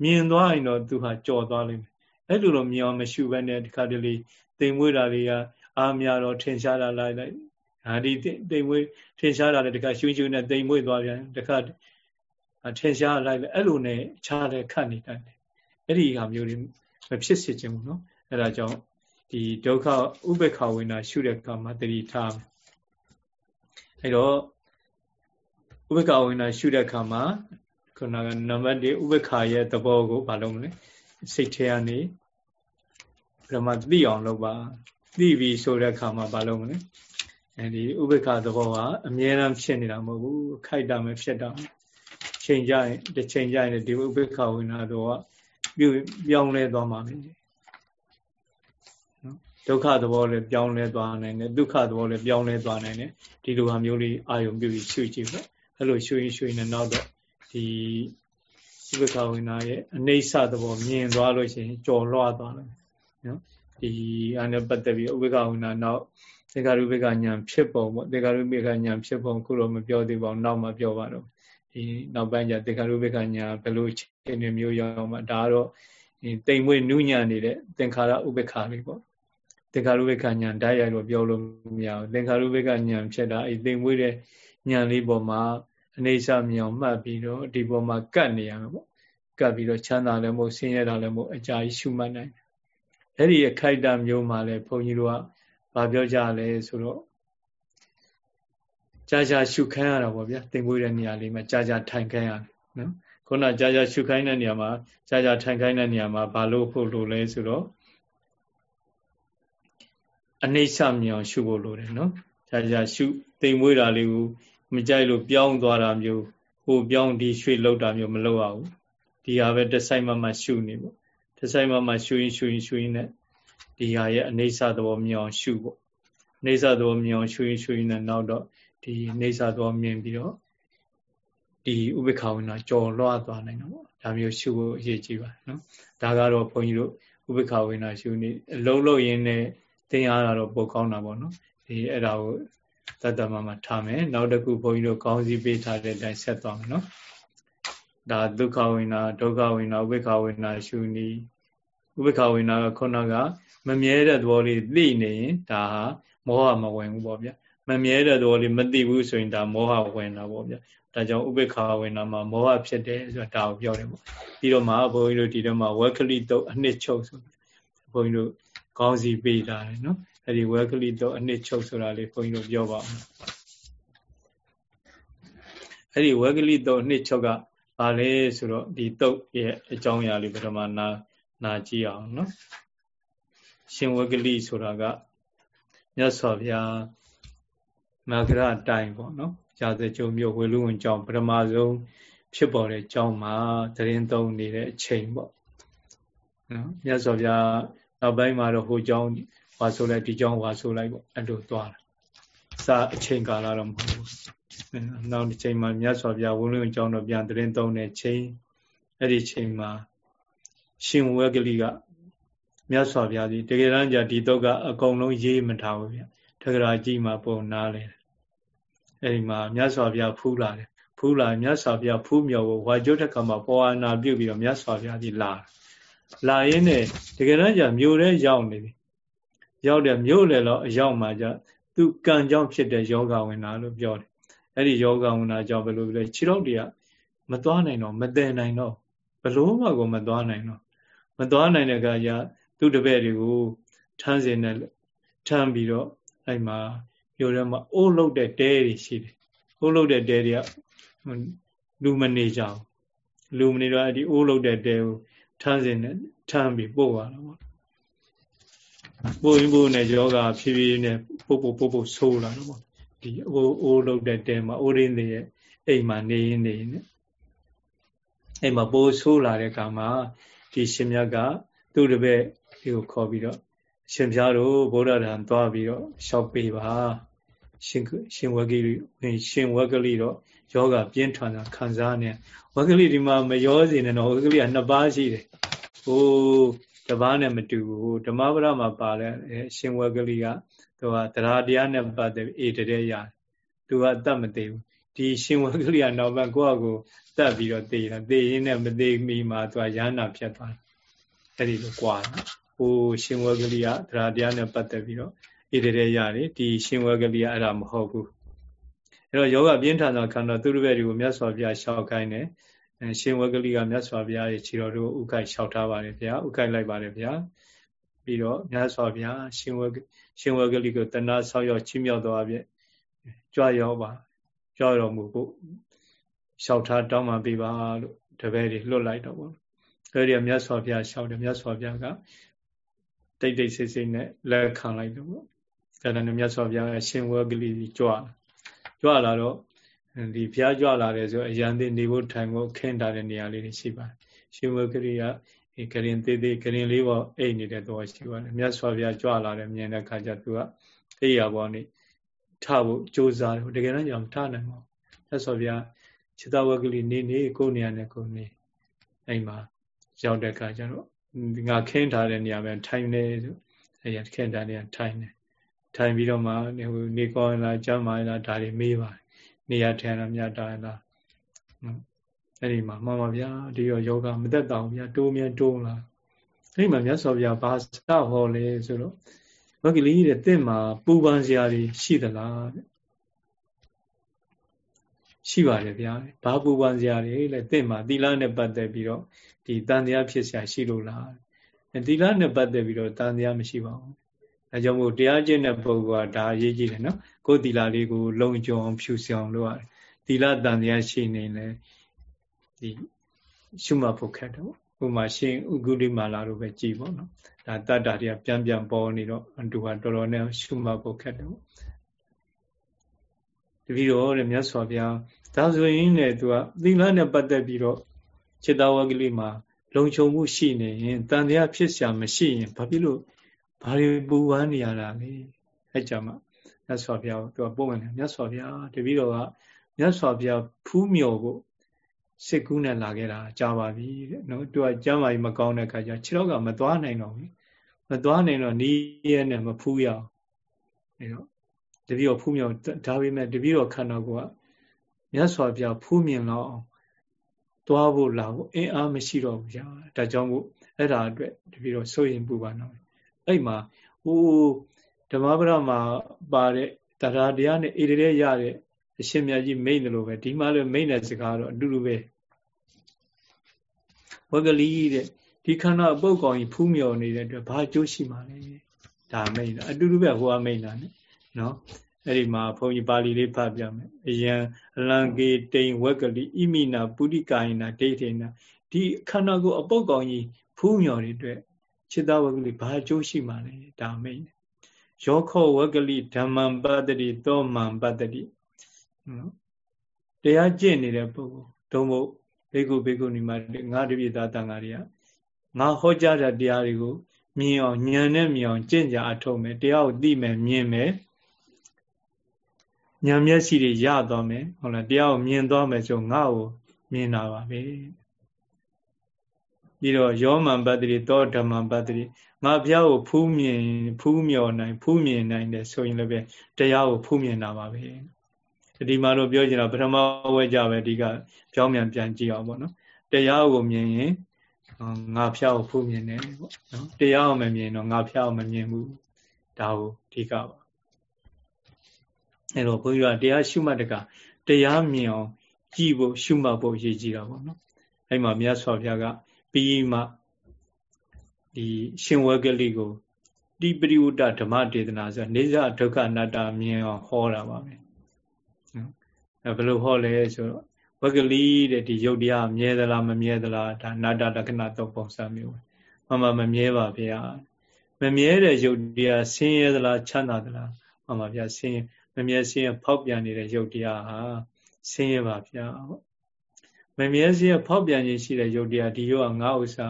မြင်သွားရင်တော့သူဟာကြော်သွားလိမ့်မယ် အဲ့လိုလိုမြင်အောင်မရှုဘဲနဲ့ဒီခါတလေတိမ်မွေ့တာတွေကအာများတော့ထင်ရှားတာလိုက်လိုက်ဟာဒီတိမ်မွေ့ထင်ရှားတာလည်းဒီခါရှုရှုနဲ့တိမ်မွေ့သွားပြန်ဒီခါထင်ရှားလိုက်လိုက်အဲ့လိုနဲ့ခြားလဲခတ်နေတတ်တယ်အဲ့ဒီဟာမျိုးတွေမဖြစ်စေချင်ဘူးเนาะအဲ့ဒါကြောင့်ဒီဒုက္ခဥပေက္ခဝိနာရှုတဲ့အခါမှာတတိထားအဲ့တော့ဥပေက္ခဝိနာရှုတဲ့အခါမှာခုနကနံပါတ်1ဥပေက္ခရဲ့သဘောကိုမလုပ်မလဲစိတ်ထဲကနေ ပထမသိအောင်လုပ်ပါသိပြီဆိုတဲ့အခါမှာမလုပ်မလဲအဲဒီဥပေက္ခသဘောကအမြဲတမ်းဖြစ်နေတာမဟုတ်ဘူးခိုက်တာမဖြစ်တာချိန်ကြရင်တစ်ချိန်ကြရင်ဒီဥပေက္ခဝိနာတော့ပြုပြောင်းလဲသွားမှာပဲဒုက္ခသဘောလည်းပြောင်းလဲသွားနိုင်တယ်ဒုက္ခသဘောလည်းပြောင်းလဲသွားနိုင်တယ်ဒီလိုဟာမျိုးလေးအာယုံပြုပြီးရှုကြည့်ပေါ့အဲ့လိုရှုရင်ရှုရင်လည်းနောက်တော့ဒီဥပ္ပခဝိနာရဲ့အနေဆသဘောမြင်သွားလို့ရှိရင်ကြော်လွှားသွားတယ် နော်ဒီအဲ့နဲ့ပတ်သက်ပြီးဥပ္ပခဝိနာနောက်သေကာရုပ္ပကညာဖြစ်ပုံပေါ့သေကာရုပ္ပကညာဖြစ်ပုံခုတော့မပြောသေးပါဘူးနောက်မှပြောပါတော့ဒီနောက်ပိုင်းကျသေကာရုပ္ပကညာဘယ်လိုအခြေအနေမျိုးရောက်မှဒါကတော့ဒီတိမ်မွေးနုညံ့နေတဲ့သင်္ခါရဥပ္ပခါလေးပေါ့သင်္ခါရုပ္ပကညာဓာတ်ရိုက်လို့ပြောလို့မရဘူးသင်္ခါရုပ္ပကညာဖြစ်တာအဲ့တိမ်မွေးတဲ့ညာလေးပေါ်မှာအနေဆမြောင်မှတ်ပြီးတော့ဒီပေါ်မှာကတ်နေရမှာပေါ့ကတ်ပြီးတော့ချမ်းသာလည်းမဟုတ်ဆင်းရဲတာလည်းမဟုတ်အကြာကြီးရှုမှတ်နိုင်တယ် အဲ့ဒီအခိုက်အတန့်မျိုးမှာလည်းဘုန်းကြီးတို့ကဗာပြောကြလဲဆိုတော့ကြာကြာရှုခိုင်းရတာပေါ့ဗျာတင်ပွေးတဲ့နေရာလေးမှာကြာကြာထိုင်ခိုင်းရတယ်နော်ခုနကြာကြာရှုခိုင်းတဲ့နေရာမှာကြာကြာထိုင်ခိုင်းတဲ့နေရာမှာဘာလို့ဖို့လို့လဲဆိုတော့အနိစ္စမြောင်ရှုဖို့လိုတယ်နော်ကြာကြာရှုတင်ပွေးတာလေးကိုမကြိုက်လို့ပြောင်းသွားတာမျိုးဟိုပြောင်းဒီရွှေ့လောက်တာမျိုးမလုပ်ရဘူးဒီဟာပဲတစ်ဆိုင်မှမှရှုနေပေါ့ တစ်ဆိုင်မှမှရှုရင်ရှုရင်ရှုရင်နဲ့ဒီဟာရဲ့အနေဆသဘောမြင်အောင်ရှုပေါ့အနေဆသဘောမြင်အောင်ရှုရင်ရှုရင်နဲ့နောက်တော့ဒီအနေဆသဘောမြင်ပြီးတော့ဒီဥပ္ပခာဝနာကြော်လွှားသွားနိုင်တော့ပေါ့ဒါမျိုးရှုဖို့အရေးကြီးပါနော်ဒါကတော့ဘုန်းကြီးတို့ဥပ္ပခာဝနာရှုနေအလုံးလုံးရင်းနဲ့သင်အားတော့ပိုကောင်းတာပေါ့နော်ဒီအဲ့ဒါကိုတတ္တမမှာထားမယ်နောက်တစ်ခုဘုန်းကြီးတို့ကောင်းစီပေးထားတဲ့အတိုင်းဆက်သွားမယ်နော် ဒါဒုက္ခဝိနာဒုက္ခဝိနာဥပေက္ခဝိနာရှုနည်းဥပေက္ခဝိနာကခုနကမမြဲတဲ့သဘောလေးသိနေရင်ဒါဟာမောဟမဝင်ဘူးပေါ့ဗျာမမြဲတဲ့သဘောလေးမသိဘူးဆိုရင်ဒါမောဟဝင်တာပေါ့ဗျာဒါကြောင့်ဥပေက္ခဝိနာမှာမောဟဖြစ်တယ်ဆိုတာဒါကိုပြောတယ်ပေါ့ပြီးတော့မှဘုန်းကြီးတို့ဒီတော့မှဝက်ကလိတုတ်အနှစ်ချုပ်ဆိုဘုန်းကြီးတို့ကောင်းစီပေးထားတယ်နော်အဲ့ဒီဝက်ကလိတုတ်အနှစ်ချုပ်ဆိုတာလေးဘုန်းကြီးတို့ပြောပါဦးအဲ့ဒီဝက်ကလိတုတ်အနှစ်ချုပ်က ဘာလဲဆိုတော့ဒီတုတ်ရဲ့အကြောင်းအရာလေးပထမနာနာကြည့်အောင်နော်ရှင်ဝကလိဆိုတာကမြတ်စွာဘုရားမဂရတိုင်ပေါ့နော်ရာဇကြုံမြို့ဝေလူဝင်ကျောင်းပထမဆုံးဖြစ်ပေါ်တဲ့ကျောင်းမှာသတင်းသုံးနေတဲ့အချိန်ပေါ့နော်မြတ်စွာဘုရားနောက်ပိုင်းမှာတော့ဟိုကျောင်းဝါဆိုလိုက်ဒီကျောင်းဝါဆိုလိုက်ပေါ့အဲ့လိုသွားတာစာအချိန်ကာလတော့မဟုတ်ဘူး နောက်တစ်ချိန်မှာမြတ်စွာဘုရားဝင်းလင်းကျောင်းတော့ပြန်သတင်းသုံးတဲ့ချိန်အဲ့ဒီချိန်မှာရှင်ဝဲကလေးကမြတ်စွာဘုရားဒီတကယ်တမ်းကျဒီတော့ကအကုန်လုံးရေးမထားဘူးဗျတက္ကရာကြီးမှာပုံနားလေအဲ့ဒီမှာမြတ်စွာဘုရားဖူးလာတယ်ဖူးလာမြတ်စွာဘုရားဖူးမြော်ဖို့ဝါကျုတ်တက္ကမှာပေါ်အာနာပြုတ်ပြီးတော့မြတ်စွာဘုရားဒီလာလာရင်းနဲ့တကယ်တမ်းကျမြို့ထဲရောက်နေပြီရောက်တဲ့မြို့လေတော့အရောက်မှကြသူကံကြောင့်ဖြစ်တဲ့ယောဂဝင်တာလို့ပြောတယ် အဲ့ဒီယောဂဝင်တာကြောင့်ဘယ်လိုလဲခြေတော့တွေကမသွားနိုင်တော့မတည်နိုင်တော့ဘလို့မှကိုမသွားနိုင်တော့မသွားနိုင်တဲ့အခါကျသူ့တပည့်တွေကိုထမ်းစင်နဲ့ထမ်းပြီးတော့အဲ့မှာမြို့ထဲမှာအိုးလုတ်တဲ့တဲတွေရှိတယ်အိုးလုတ်တဲ့တဲတွေကလူမနေကြဘူးလူမနေတော့အဲ့ဒီအိုးလုတ်တဲ့တဲကိုထမ်းစင်နဲ့ထမ်းပြီးပို့ရတာပေါ့ပို့ရင်ပို့နဲ့ယောဂဖြည်းဖြည်းနဲ့ပို့ပို့ပို့ပို့ဆိုးလာတော့ပေါ့ ဒီအိုးအိုးလုတ်တဲ့တဲမှာအိုးရင်းတွေရဲ့အိမ်မှာနေနေနေအဲ့မှာပိုးဆိုးလာတဲ့အခါမှာဒီရှင်မြတ်ကသူ့တပည့်ဒီကိုခေါ်ပြီးတော့ရှင်ပြားတို့ဗုဒ္ဓဓံသွားပြီးတော့လျှောက်ပေးပါရှင်ရှင်ဝဂလိရှင်ဝဂလိတော့ယောဂပြင်းထန်တာခံစားနေဝဂလိဒီမှာမရောစေနဲ့တော့ဝဂလိကနှစ်ပါးရှိတယ်ဟို တပားနဲ့မတူဘူးဓမ္မပဒမှာပါတဲ့ရှင်ဝဂလိကသူကတရားတရားနဲ့ပတ်သက်အေတတဲ့ရတယ်သူကအတတ်မသေးဘူးဒီရှင်ဝဂလိကနောက်ဘက်ကိုယ့်အကိုတတ်ပြီးတော့သေတာသေရင်းနဲ့မသေမီမှာသူကရဟနာဖြတ်သွားတယ်အဲ့ဒီလိုကွာဟိုရှင်ဝဂလိကတရားတရားနဲ့ပတ်သက်ပြီးတော့ဣတိရေရတယ်ဒီရှင်ဝဂလိကအဲ့ဒါမဟုတ်ဘူးအဲ့တော့ယောဂပြင်းထန်သောခန္ဓာသူတို့ဘက်တွေကိုမြတ်စွာဘုရားရှောက်ခိုင်းတယ် ရှင်ဝဂလိကမြတ်စွာဘုရားရဲ့ခြေတော်တို့ဥခိုက်လျှောက်ထားပါတယ်ဗျာဥခိုက်လိုက်ပါတယ်ဗျာပြီးတော့မြတ်စွာဘုရားရှင်ဝရှင်ဝဂလိကိုတဏှာဆောက်ရောက်ချီးမြှောက်တော်အပြင်ကြွရောက်ပါကြွတော်မူဖို့လျှောက်ထားတောင်းပန်ပေးပါလို့တပည့်တွေလွတ်လိုက်တော့ပေါ့အဲ့ဒီမြတ်စွာဘုရားလျှောက်တယ်မြတ်စွာဘုရားကတိတ်တိတ်ဆိတ်ဆိတ်နဲ့လက်ခံလိုက်တော့ပေါ့အဲ့ဒါနဲ့မြတ်စွာဘုရားအရှင်ဝဂလိကြွကြွလာတော့ ဒီဘုရားကြွလာတယ်ဆိုအရန်သိနေဖို့ထိုင်ဖို့ခင်းထားတဲ့နေရာလေးတွေရှိပါတယ်ရှင်ဝဂလိကဒီကရင်သေးသေးကရင်လေးပေါ်အိတ်နေတဲ့တော့ရှိပါတယ်မြတ်စွာဘုရားကြွလာတယ်မြင်တဲ့အခါကျသူကအိယာပေါ်နေထဖို့ကြိုးစားတယ်တကယ်တော့ညမထနိုင်ပါဘူးမြတ်စွာဘုရားခြေတော်ဝဂလိနေနေကိုနေရနဲ့ကိုနေအဲ့မှာရောက်တဲ့အခါကျတော့ငါခင်းထားတဲ့နေရာပဲထိုင်နေဆိုအဲ့ရခင်းထားတဲ့နေရာထိုင်နေထိုင်ပြီးတော့မှဟိုနေကောင်းလားကျမ်းမာလားဒါတွေမေးပါတယ် နေရာထိုင်လားမြတ်တာလားအဲ့ဒီမှာမှန်ပါဗျာဒီရောယောဂမသက်တောင်ဗျာတိုးမြဲတိုးလာအဲ့ဒီမှာမြတ်စွာဘုရားဘာစဟောလဲဆိုတော့ဝဂလိတဲ့တင့်မှာပူပန်စရာတွေရှိသလားတဲ့ရှိပါတယ်ဗျာဘာပူပန်စရာတွေလဲတင့်မှာသီလနဲ့ပတ်သက်ပြီးတော့ဒီတန်တရားဖြစ်စရာရှိလို့လားသီလနဲ့ပတ်သက်ပြီးတော့တန်တရားမရှိပါဘူးအဲကြောင့်မို့တရားကျင့်တဲ့ပုဂ္ဂိုလ်ကဒါအရေးကြီးတယ်နော် ကိုယ်သီလလေးကိုလုံခြုံအောင်ဖြူစအောင်လုပ်ရတယ်သီလတန်တရားရှိနေလဲဒီရှုမှတ်ဖို့ခက်တယ်ပေါ့ဥမာရှင်ဥဂုလိမာလာတို့ပဲကြည်ပေါ့နော်ဒါတတ္တာတွေကပြန်ပြန်ပေါ်နေတော့အတူဟာတော်တော်နဲ့ရှုမှတ်ဖို့ခက်တယ်ပေါ့တပီတော့တဲ့မြတ်စွာဘုရားဒါဆိုရင်လည်းသူကသီလနဲ့ပတ်သက်ပြီးတော့จิตဝဂလိမှာလုံခြုံမှုရှိနေရင်တန်တရားဖြစ်เสียမရှိရင်ဘာဖြစ်လို့ဘာတွေပူပန်းနေရတာလဲအဲ့ကြမှာ မြတ်စွာဘုရားသူကပုံဝင်တယ်မြတ်စွာဘုရားတပည့်တော်ကမြတ်စွာဘုရားဖူးမြော်ဖို့စစ်ကူးနဲ့လာခဲ့တာကြာပါပြီတဲ့နော်သူကကျမ်းမာကြီးမကောင်းတဲ့ခါကျခြေတော့ကမသွားနိုင်တော့ဘူးမသွားနိုင်တော့နီးရဲနဲ့မဖူးရအောင်အဲ့တော့တပည့်တော်ဖူးမြော်ဒါပေမဲ့တပည့်တော်ခန္ဓာကိုယ်ကမြတ်စွာဘုရားဖူးမြင်လောက်အောင်သွားဖို့လာဖို့အင်အားမရှိတော့ဘူးကြာဒါကြောင့်မို့အဲ့ဒါအတွက်တပည့်တော်စိုးရင်ပူပါတော့အဲ့မှာဟို ဓမ္မပဒမှာပါတဲ့တရားတရားနဲ့ဣရိရဲရတဲ့အရှင်မြတ်ကြီးမိန်တယ်လို့ပဲဒီမှာလည်းမိန်တဲ့စကားတော့အတူတူပဲဝဂလီတဲ့ဒီခန္ဓာအပုတ်ကောင်ကြီးဖူးမြော်နေတဲ့အတွက်ဘာအကျိုးရှိမှာလဲဒါမိန်တာအတူတူပဲဟိုကမိန်တာနဲ့နော်အဲ့ဒီမှာဘုန်းကြီးပါဠိလေးဖတ်ပြမယ်အယံအလံကေတိန်ဝက်ကလိဣမိနာပုရိကာယနာဒိဋ္ဌိနာဒီခန္ဓာကိုအပုတ်ကောင်ကြီးဖူးမြော်တဲ့အတွက်จิตဝဂလိဘာအကျိုးရှိမှာလဲဒါမိတ်ယော ခောဝဂလိဓမ္မံပတ္တိသောမံပတ္တိနော်တရားကျင့်နေတဲ့ပုဂ္ဂိုလ်ဒုံမို့ဘေကုဘေကုနီမှာငါတပိသားတန်ဃာတွေကငါဟောကြားတဲ့တရားတွေကိုမြင်အောင်ဉာဏ်နဲ့မြင်အောင်ကျင့်ကြအထုတ်မယ်တရားကိုသိမယ်မြင်မယ်ဉာဏ်မျက်စိတွေရသွားမယ်ဟုတ်လားတရားကိုမြင်သွားမယ်ဆိုငါ့ကိုမြင်တာပါပဲ ပြီးတော့ယောမံပတ္တိသောဓမ္မံပတ္တိငါဘုရားကိုဖူးမြင်ဖူးမြော်နိုင် ဖူးမြင်နိုင်တယ်ဆိုရင်လည်းပဲတရားကိုဖူးမြင်တာပါပဲဒီမှာတော့ပြောချင်တာပထမဝဲကြပဲဒီကပြောင်းပြန်ပြန်ကြည့်အောင်ပေါ့နော်တရားကိုမြင်ရင်ငါဖျားကိုဖူးမြင်တယ်ပေါ့နော်တရားကိုမမြင်တော့ငါဖျားကိုမမြင်ဘူးဒါကိုအဓိကပါအဲတော့ဘုန်းကြီးကတရားရှုမှတ်တကတရားမြင်အောင်ကြည့်ဖို့ရှုမှတ်ဖို့ရည်ကြည်တာပေါ့နော်အဲ့မှာမြတ်စွာဘုရားက ပြီးမှဒီရှင်ဝဲကလေးကိုတိပရိဝတ္တဓမ္မဒေသနာဆိုနေဇဒုက္ခအနတ္တမြင်အောင်ဟောတာပါပဲနော်အဲဘယ်လိုဟောလဲဆိုတော့ဝက်ကလေးတဲ့ဒီယုတ်တရားမြဲသလားမမြဲသလားဒါအနတ္တလက္ခဏာတော့ပုံစံမျိုးပဲမမမမြဲပါဗျာမမြဲတဲ့ယုတ်တရားဆင်းရဲသလားချမ်းသာသလားမမဗျာဆင်းမမြဲဆင်းရဲဖောက်ပြန်နေတဲ့ယုတ်တရားဟာဆင်းရဲပါဗျာ မမြဲဆင်းရဲဖောက်ပြန်ခြင်းရှိတဲ့ယုတ်တရားဒီယုတ်ကငါဥစ္စာ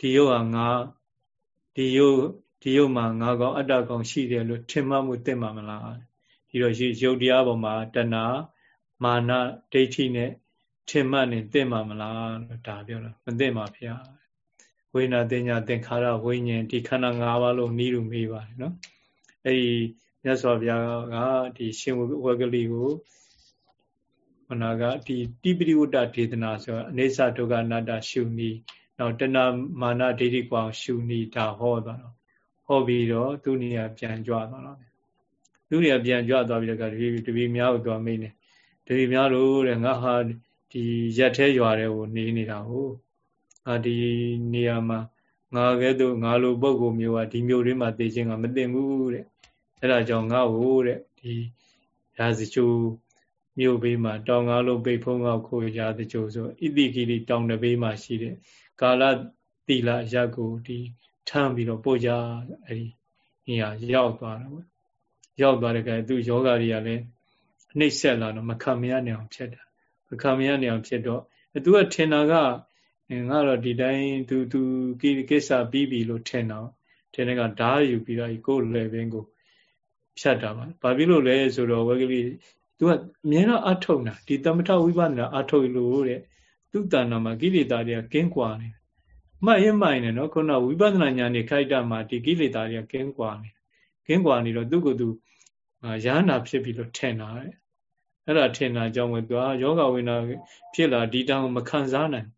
ဒီယုတ်ကငါဒီယုတ်ဒီယုတ်မှာငါကောင်အတ္တကောင်ရှိတယ်လို့ထင်မှတ်မှုသိမှာမလားဒီတော့ရှိယုတ်တရားပေါ်မှာတဏှာမာနဒိဋ္ဌိနဲ့ထင်မှတ်နေသိမှာမလားလို့ဒါပြောတာမသိမှာဖျားဝိညာတင်ညာသင်္ခါရဝိညာဉ်ဒီခန္ဓာ၅ပါးလုံးနီးလို့မေးပါတယ်နော်အဲ့ဒီမြတ်စွာဘုရားကဒီရှင်ဝဂလိကို ခန္ဓာကဒီတိပိဝတ္တဒေသနာဆိုအနေဆဒုက္ခအနတ္တရှုနည်းနောက်တဏမာနဒိဋ္ဌိကောင်ရှုနည်းဒါဟောသွားတော့ဟောပြီးတော့သူနေရာပြန်ကြွသွားတော့သူနေရာပြန်ကြွသွားပြီးတော့တပည့်တပည့်များကိုသွားမိနေတပည့်များတို့တဲ့ငါဟာဒီရက်သေးရွာတွေကိုနေနေတာဟုတ်အာဒီနေရာမှာငါကဲ့သို့ငါလိုပုံကိုမျိုးကဒီမျိုးတွေမှာသိချင်းကမသိဘူးတဲ့အဲ့ဒါကြောင့်ငါ့ကိုတဲ့ဒီရာဇချိုး မြို့ဘေးမှာတောင်ကားလုံးပိတ်ဖုံးကောက်ခိုရာဇချိုးဆိုဣတိကိရိတောင်တဘေးမှာရှိတဲ့ကာလတိလရက်ကိုဒီထမ်းပြီးတော့ပို့ကြအဲ့ဒီနေရာရောက်သွားတာပေါ့ရောက်သွားတဲ့ကဲသူယောဂတွေကလည်းနှိမ့်ဆက်လာတော့မခံမရနိုင်အောင်ဖြစ်တာမခံမရနိုင်အောင်ဖြစ်တော့သူကထင်တာကငါတော့ဒီတိုင်းသူသူကိစ္စပြီးပြီလို့ထင်တော့ထင်တဲ့ကဓာတ်ယူပြီးတော့ကိုယ်လည်းပင်ကိုဖြတ်တာပါဘာဖြစ်လို့လဲဆိုတော့ဝက်ကလေး သူကအမြဲတမ်းအထုတ်တာဒီသမထဝိပဿနာအထုတ်လို့တဲ့သူ့တဏ္ဍာမှာကိလေသာတွေကကင်းကွာနေမှတ်ရင်မှိုင်နေနော်ခုနဝိပဿနာဉာဏ်နေခိုက်တာမှာဒီကိလေသာတွေကကင်းကွာနေကင်းကွာနေတော့သူ့ကိုယ်သူရဟန္တာဖြစ်ပြီလို့ထင်တာတဲ့အဲ့ဒါထင်တာကြောင့်ပဲသူကယောဂဝိနာဖြစ်လာဒီတောင်မခံစားနိုင်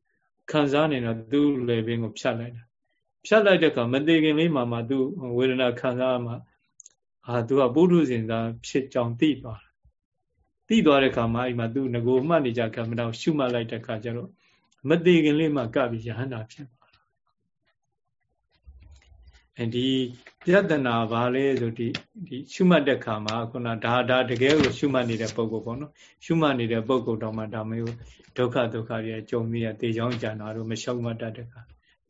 ခံစားနေတော့သူ့လေပင်ကိုဖြတ်လိုက်တာဖြတ်လိုက်တဲ့အခါမသေးခင်လေးမှာမှသူဝေဒနာခံစားမှအာသူကပုထုဇဉ်သားဖြစ်ကြောင်သိသွားတာ သိသွားတဲ့အခါမှာအဲ့မှာသူငကိုမှတ်နေကြကမ္မတော်ရှုမှတ်လိုက်တဲ့အခါကျတော့မသေးခင်လေးမှကပ်ပြီးယဟန္တာဖြစ်သွားတာအဲဒီပြဒနာဘာလဲဆိုဒီဒီရှုမှတ်တဲ့ခါမှာခုနဒါဒါတကယ်ကိုရှုမှတ်နေတဲ့ပုံကိုပေါ့နော်ရှုမှတ်နေတဲ့ပုံကိုတော့မှဒါမျိုးဒုက္ခဒုက္ခတွေကြုံပြီးရတေချောင်းကြံတာတော့မရှုမှတ်တတ်တဲ့ခါ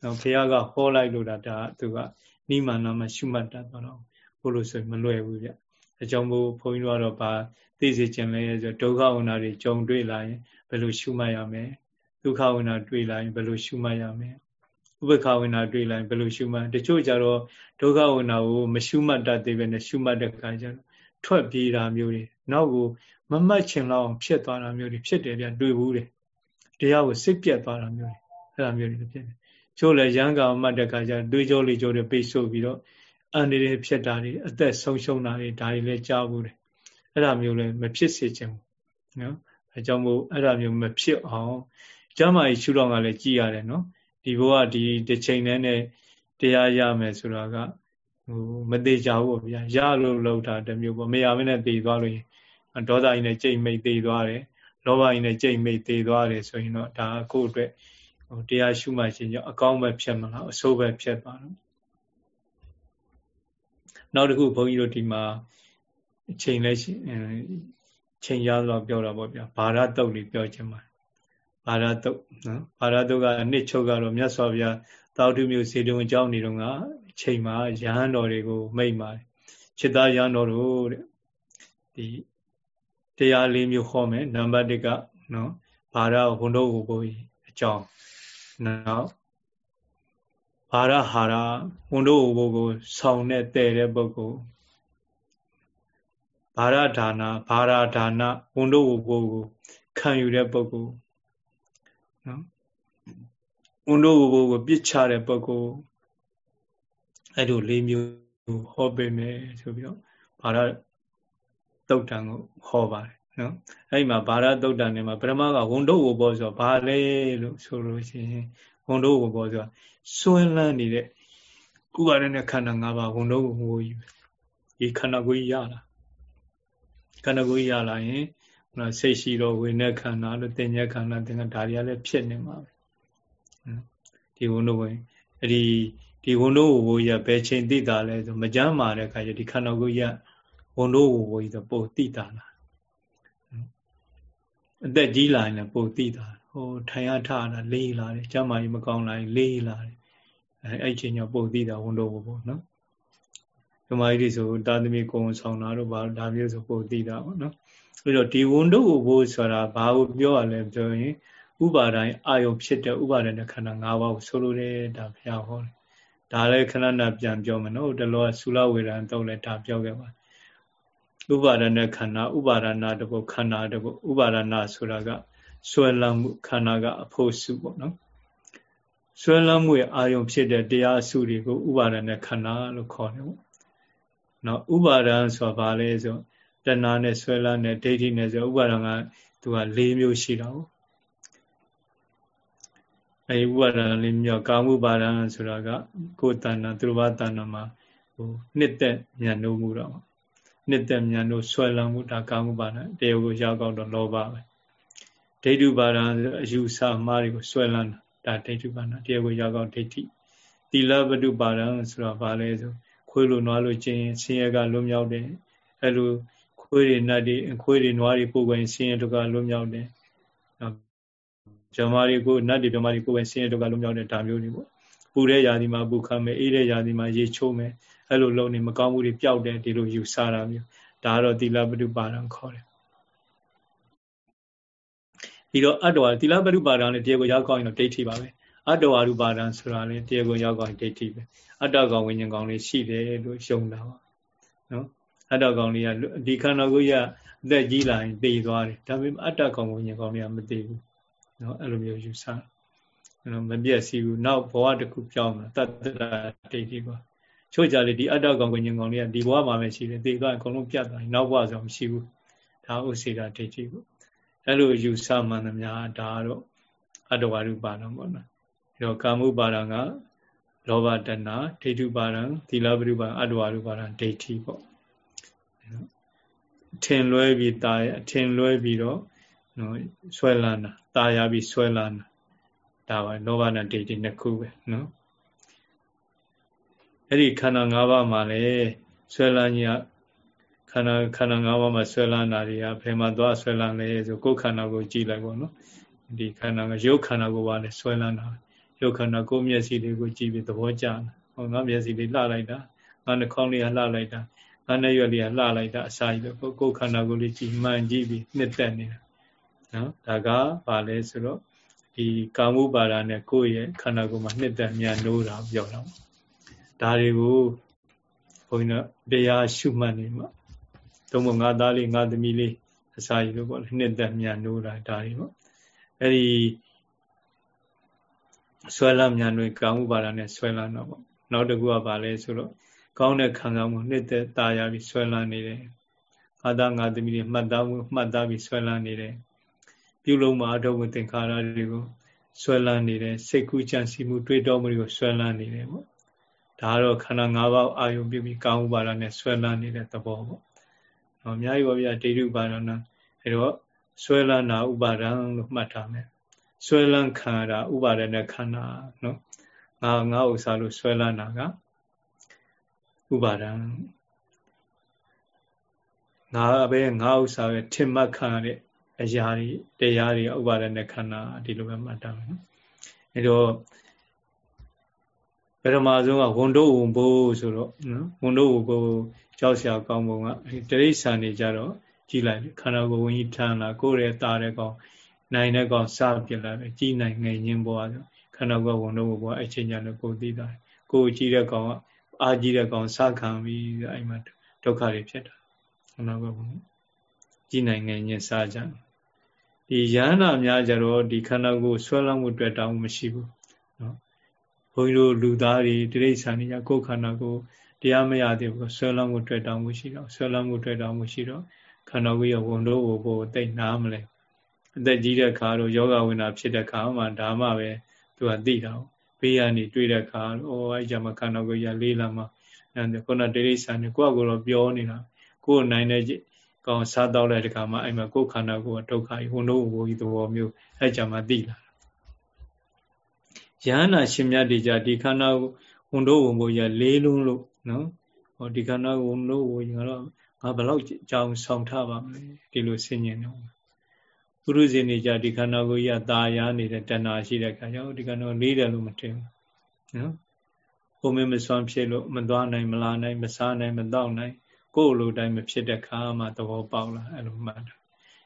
နော်ဘုရားကဟောလိုက်လို့ဒါဒါသူကနိမန္နမှာရှုမှတ်တတ်တော့ဘုလို့ဆိုမလွယ်ဘူးဗျအကြောင်းမို့ဘုန်းကြီးတို့ကတော့ဗာ သိစေခြင်းလဲဆိုဒုက္ခဝနာတွေကြုံတွေ့လာရင်ဘယ်လိုရှုမှတ်ရမလဲဒုက္ခဝနာတွေ့လာရင်ဘယ်လိုရှုမှတ်ရမလဲဥပ္ပခဝနာတွေ့လာရင်ဘယ်လိုရှုမှတ်တချို့ကြတော့ဒုက္ခဝနာကိုမရှုမှတ်တတ်သေးပဲနဲ့ရှုမှတ်တဲ့ခါကျတော့ထွက်ပြေးတာမျိုးတွေနောက်ကိုမမှတ်ချင်လောက်ဖြစ်သွားတာမျိုးတွေဖြစ်တယ်ဗျတွေ့ဘူးတယ်တရားကိုစိတ်ပြတ်သွားတာမျိုးတွေအဲ့ဒါမျိုးတွေဖြစ်တယ်ချို့လည်းရန်ကောင်မှတ်တဲ့ခါကျတွေးကြောလေးကြောတွေပိတ်ဆို့ပြီးတော့အန္တရာယ်ဖြစ်တာတွေအသက်ဆုံးရှုံးတာတွေဒါတွေလည်းကြားဘူးတယ် အဲ့ဒါမျိုးလည်းမဖြစ်စေချင်ဘူးနော်အကြောင်းမို့အဲ့ဒါမျိုးမဖြစ်အောင်ကျမ်းမာရေးရှုတော့ကလည်းကြည်ရတယ်နော်ဒီဘဝဒီတစ်ချိန်နဲ့နဲ့တရားရမယ်ဆိုတာကဟိုမသေးကြဘူးဗျာရလို့လောက်တာတမျိုးပေါ့မရမနဲ့တည်သွားလို့ရင်ဒေါသကြီးနဲ့ကြိတ်မိတ်တည်သွားတယ်လောဘကြီးနဲ့ကြိတ်မိတ်တည်သွားတယ်ဆိုရင်တော့ဒါကိုယ့်အတွက်ဟိုတရားရှုမှရှင်ကြောင့်အကောင်းပဲဖြစ်မလားအဆိုးပဲဖြစ်သွားတော့နောက်တစ်ခုဘုန်းကြီးတို့ဒီမှာ အချိန်လဲချိန်ရတော့ပြောတာပေါ့ဗျာဘာရတုတ်လေးပြောခြင်းပါဘာရတုတ်နော်ဘာရတုတ်ကအနှစ်ချုပ်ကတော့မြတ်စွာဘုရားတောတုမျိုးစေတုံအကြောင်းနေတော့ကအချိန်မှာရဟန်းတော်တွေကိုမိတ်ပါတယ်จิตသားရဟန်းတော်တို့တဲ့ဒီတရားလေးမျိုးဟောမယ်နံပါတ်1ကနော်ဘာရဝန်တို့ဟူကိုအကြောင်းနောက်ဘာရဟာရဝန်တို့ဟူကိုဆောင်းတဲ့တဲ့တဲ့ပုဂ္ဂိုလ် ဘာရဒါနာဘာရဒါနာဝန်တို့ဟူကိုခံယူတဲ့ပုဂ္ဂိုလ်နော်ဝန်တို့ဟူကိုပြစ်ချတဲ့ပုဂ္ဂိုလ်အဲ့လိုလေးမျိုးဟောပေးမယ်ဆိုပြီးတော့ဘာရတုတ်တန်ကိုဟောပါတယ်နော်အဲ့မှာဘာရတုတ်တန်နေမှာပရမကဝန်တို့ဟူဘောဆိုဘာလဲလို့ဆိုလို့ရှိရင်ဝန်တို့ဟူဘောဆိုတာစွဲလန်းနေတဲ့ကုရတဲ့ခန္ဓာ၅ပါးဝန်တို့ဟူကြီးဒီခန္ဓာကိုယ်ကြီးရလာ ခန္ဓာကိုယ်ကြီးရလာရင်ဟိုစိတ်ရှိတော့ဝိနည်းခန္ဓာလို့တင်ញက်ခန္ဓာတင်္ခါဒါတွေကလည်းဖြစ်နေမှာပဲဒီဝန်တို့ဝင်အဲ့ဒီဒီဝန်တို့ဝိုးရဘယ်ချိန်သိတာလဲဆိုမကြမ်းမာတဲ့ခါကျဒီခန္ဓာကိုယ်ကြီးဝန်တို့ဝိုးကြီးတော့ပို့သိတာလားအသက်ကြီးလာရင်လည်းပို့သိတာဟိုထိုင်ရထတာလေးလာတယ်ကျမ်းမာကြီးမကောင်းလာရင်လေးလာတယ်အဲအဲ့ချိန်ကျပို့သိတာဝန်တို့ဝိုးပေါ့နော် ဓမ္မကြီးဆိုတာသမီကုံဆောင်တာတို့ဘာဒါမျိုးဆိုပို့သိတာပေါ့နော်ပြီးတော့ဒီဝန်တို့ဝိုးဆိုတာဘာကိုပြောရလဲပြောရင်ဥပါဒိုင်းအာယုဖြစ်တဲ့ဥပါဒနဲ့ခန္ဓာ၅ပါးကိုဆိုလိုတယ်ဒါဘုရားဟောတယ်ဒါလည်းခဏနာပြန်ပြောမယ်နော်တလောဆူလဝေဒံတော့လည်းဒါပြောခဲ့ပါဥပါဒနဲ့ခန္ဓာဥပါဒနာတပုခန္ဓာတပုဥပါဒနာဆိုတာကဆွဲလမ်းမှုခန္ဓာကအဖို့စုပေါ့နော်ဆွဲလမ်းမှုရဲ့အာယုံဖြစ်တဲ့တရားစုတွေကိုဥပါဒနဲ့ခန္ဓာလို့ခေါ်တယ်ပေါ့ နော်ဥပါဒံဆိုတာဘာလဲဆိုတဏှာနဲ့ဆွဲလမ်းနဲ့ဒိဋ္ဌိနဲ့ဆိုဥပါဒံကသူက၄မျိုးရှိတာပေါ့အဲဒီဥပါဒံလေးမျိုးကာမှုပါဒံဆိုတာကကိုယ်တဏ္ဍသူတော်ဘာတဏ္ဍမှာဟိုနှစ်သက်ဉာဏ်လို့မှုတော့နှစ်သက်ဉာဏ်လို့ဆွဲလန်းမှုဒါကာမှုပါဒံတရားကိုရောက်တော့လောဘပဲဒိဋ္ဌုပါဒံအယူဆမှားတွေကိုဆွဲလန်းတာဒါဒိဋ္ဌုပါဒံတရားကိုရောက်တော့ဒိဋ္ဌိသီလပတုပါဒံဆိုတော့ဗာလဲဆို ခွေးလိုနွားလိုခြင်းဆင်းရဲကလွတ်မြောက်တယ်အဲလိုခွေးတွေနတ်တွေခွေးတွေနွားတွေပို့ကိုင်းဆင်းရဲတို့ကလွတ်မြောက်တယ်ဇမားတွေကိုနတ်တွေဇမားတွေကိုပဲဆင်းရဲဒုက္ခလုံးမြောက်တဲ့ဓာမျိုးတွေပေါ့ပူတဲ့ຢာဒီမှာပူခမ်းမယ်အေးတဲ့ຢာဒီမှာရေချိုးမယ်အဲ့လိုလုံးနေမကောင်းမှုတွေပျောက်တယ်ဒီလိုယူဆတာမျိုးဒါကတော့သီလပတုပါဒံခေါ်တယ်ပြီးတော့အတ္တဝါသီလပတုပါဒံလည်းတရားကိုရောက်ကောင်းရင်တော့ဒိဋ္ဌိပါပဲ အတ္တဝါရူပါဒံဆိုတာလည်းတရားကိုရောက်ကောင်းဒိဋ္ဌိပဲအတ္တကောင်ဝိညာဉ်ကောင်လေးရှိတယ်လို့ရှုံတာပါနော်အတ္တကောင်လေးကဒီခန္ဓာကိုယ်ကြီးကအသက်ကြီးလာရင်သိသွားတယ်ဒါပေမဲ့အတ္တကောင်ဝိညာဉ်ကောင်လေးကမသိဘူးနော်အဲ့လိုမျိုးယူဆအဲ့လိုမပြည့်စည်ဘူးနောက်ဘဝတစ်ခုပြောင်းတာတတ္တရာဒိဋ္ဌိပါချို့ကြလေဒီအတ္တကောင်ကိုညင်ကောင်လေးကဒီဘဝမှာပဲရှိတယ်ဒီကအကုန်လုံးပြတ်သွားပြီနောက်ဘဝဆိုမရှိဘူးဒါဥစေတာဒိဋ္ဌိပေါ့အဲ့လိုယူဆမှန်သမျှဒါတော့အတ္တဝရုပါဒံပေါ့နော်ဒီ တော့ကာမှုပါဒံကလောဘတဏဒိဋ္ဌုပါဒံသီလပရိပါအတ္တဝရုပါဒံဒိဋ္ဌိပေါ့ထင်လွဲပြီးตายအထင်လွဲပြီးတော့နော်ဆွဲလန်းတာตายရပြီးဆွဲလန်းတာဒါပါလောဘနဲ့ဒိဋ္ဌိနှစ်ခုပဲနော်အဲ့ဒီခန္ဓာ၅ပါးမှာလည်းဆွဲလန်းကြီးခန္ဓာခန္ဓာ၅ပါးမှာဆွဲလန်းတာတွေကဘယ်မှာသွားဆွဲလန်းလဲဆိုကိုယ်ခန္ဓာကိုကြည့်လိုက်ပေါ့နော်ဒီခန္ဓာကရုပ်ခန္ဓာကိုပါလဲဆွဲလန်းတာ ရုပ်ခန္ဓာကိုယ်မျက်စိလေးကိုကြည့်ပြီးသဘောကျတယ်ဟောငါမျက်စိလေးလှလိုက်တာငါနှာခေါင်းလေးကလှလိုက်တာငါနဲ့ရွက်လေးကလှလိုက်တာအစာကြီးပဲကိုယ်ခန္ဓာကိုယ်လေးကြည့်မှန်ကြည့်ပြီးနှစ်သက်နေတာနော်ဒါကဘာလဲဆိုတော့ဒီကာမှုပါဒာနဲ့ကိုယ့်ရဲ့ခန္ဓာကိုယ်မှာနှစ်သက်မြန်နိုးတာပြောတော့ဒါတွေကိုဘုန်းကြီးတို့တရားရှုမှတ်နေမှာသုံးဖို့ငါသားလေးငါသမီးလေးအစာကြီးလို့ပေါ့လေနှစ်သက်မြန်နိုးတာဒါတွေပေါ့အဲ့ဒီ ဆွဲလာမြန်တွင်ကာမှုပါဒနဲ့ဆွဲလာတော့ပေါ့နောက်တစ်ခုကပါလဲဆိုတော့ကောင်းတဲ့ခံစားမှုနှစ်သက်ตาရပြီးဆွဲလာနေတယ်ငါသားငါသမီးတွေမှတ်သားမှုမှတ်သားပြီးဆွဲလာနေတယ်ပြုလုံးမှာအထုံးဝင်သင်္ခါရတွေကိုဆွဲလာနေတယ်စိတ်ကူးကြံစည်မှုတွေးတောမှုတွေကိုဆွဲလာနေတယ်ပေါ့ဒါကတော့ခန္ဓာ၅ပါးအာယုံပြုပြီးကာမှုပါဒနဲ့ဆွဲလာနေတဲ့သဘောပေါ့အများကြီးပါဗျာဒိဋ္ဌုပါဒနာအဲတော့ဆွဲလာနာဥပါဒံလို့မှတ်ထားမယ် ဆွဲလန်းခံတာဥပါဒနဲ့ခန္ဓာနော်။ငါငါဥစ္စာလို့ဆွဲလန်းတာကဥပါဒံငါပဲငါဥစ္စာပဲထင်မှတ်ခံရတဲ့အရာတွေတရားတွေဥပါဒနဲ့ခန္ဓာဒီလိုပဲမှတ်ထားမယ်နော်အဲတော့ပရမဆုံးကဝန်တို့ဝန်ဘိုးဆိုတော့နော်ဝန်တို့ဝန်ဘိုးကြောက်စရာကောင်းပုံကတိရိစ္ဆာန်တွေကြတော့ကြည်လိုက်ခန္ဓာကိုယ်ဝင်ကြီးထမ်းလာကိုယ်ရဲ့ตาတဲ့ကောင် နိုင်တဲ့ကောင်စပြစ်လာတယ်ကြီးနိုင်ငယ်ညင်းပေါ်ဆိုခန္ဓာကိုယ်ဝန်တို့ဝန်ဘိုးအချင်းချင်းလည်းကိုယ်သိတာကိုယ်ကြည့်တဲ့ကောင်ကအာကြည့်တဲ့ကောင်စခံပြီးအဲ့မှာဒုက္ခတွေဖြစ်တာခန္ဓာကိုယ်ဝန်ကြည်နိုင်ငယ်ညင်းစားကြတယ်ဒီယန္တာများကြတော့ဒီခန္ဓာကိုယ်ဆွဲလန်းမှုအတွက်တောင်းမရှိဘူးနော်ဘုန်းကြီးတို့လူသားတွေတိရိစ္ဆာန်တွေကကိုယ်ခန္ဓာကိုယ်တရားမရသေးဘူးဆွဲလန်းမှုအတွက်တောင်းမှုရှိတော့ဆွဲလန်းမှုအတွက်တောင်းမှုရှိတော့ခန္ဓာကိုယ်ရဝန်တို့ကိုကိုယ်တိတ်နားမလဲ အသက်ကြီးတဲ့ခါတော့ယောဂဝိနာဖြစ်တဲ့ခါမှဒါမှပဲသူကသိတာဘေးကနေတွေ့တဲ့ခါဩအဲ့ကြမှာခန္ဓာကိုယ်ရလေးလာမှအဲခုနတိရိစ္ဆာန်တွေကိုယ့်အကိုယ်တော့ပြောနေတာကိုယ်နိုင်တဲ့ကောင်စားတော့တဲ့တခါမှအဲ့မှာကိုယ်ခန္ဓာကိုယ်ကဒုက္ခကြီးဝန်တို့ဘိုးကြီးသဘောမျိုးအဲ့ကြမှာသိလာယဟနာရှင်မြတ်တွေကြဒီခန္ဓာဝန်တို့ဝန်ဘိုးကြီးကလေးလုံးလို့နော်ဟောဒီခန္ဓာဝန်တို့ဘိုးကြီးကတော့ငါဘယ်လောက်ကြောင်ဆောင်ထားပါမလဲဒီလိုဆင်ញင်တော့ ပုရုဇဉ်တွေကြဒီခန္ဓာကိုယ်ကြီးကตาရနေတဲ့တဏှာရှိတဲ့ခါကျတော့ဒီခန္ဓာလေးတယ်လို့မထင်ဘူးနော်ဘုံမမစွမ်းဖြစ်လို့မသွားနိုင်မလာနိုင်မစားနိုင်မတော့နိုင်ကိုယ်လိုတိုင်းမဖြစ်တဲ့ခါမှသဘောပေါက်လာအဲ့လိုမှတ်တာ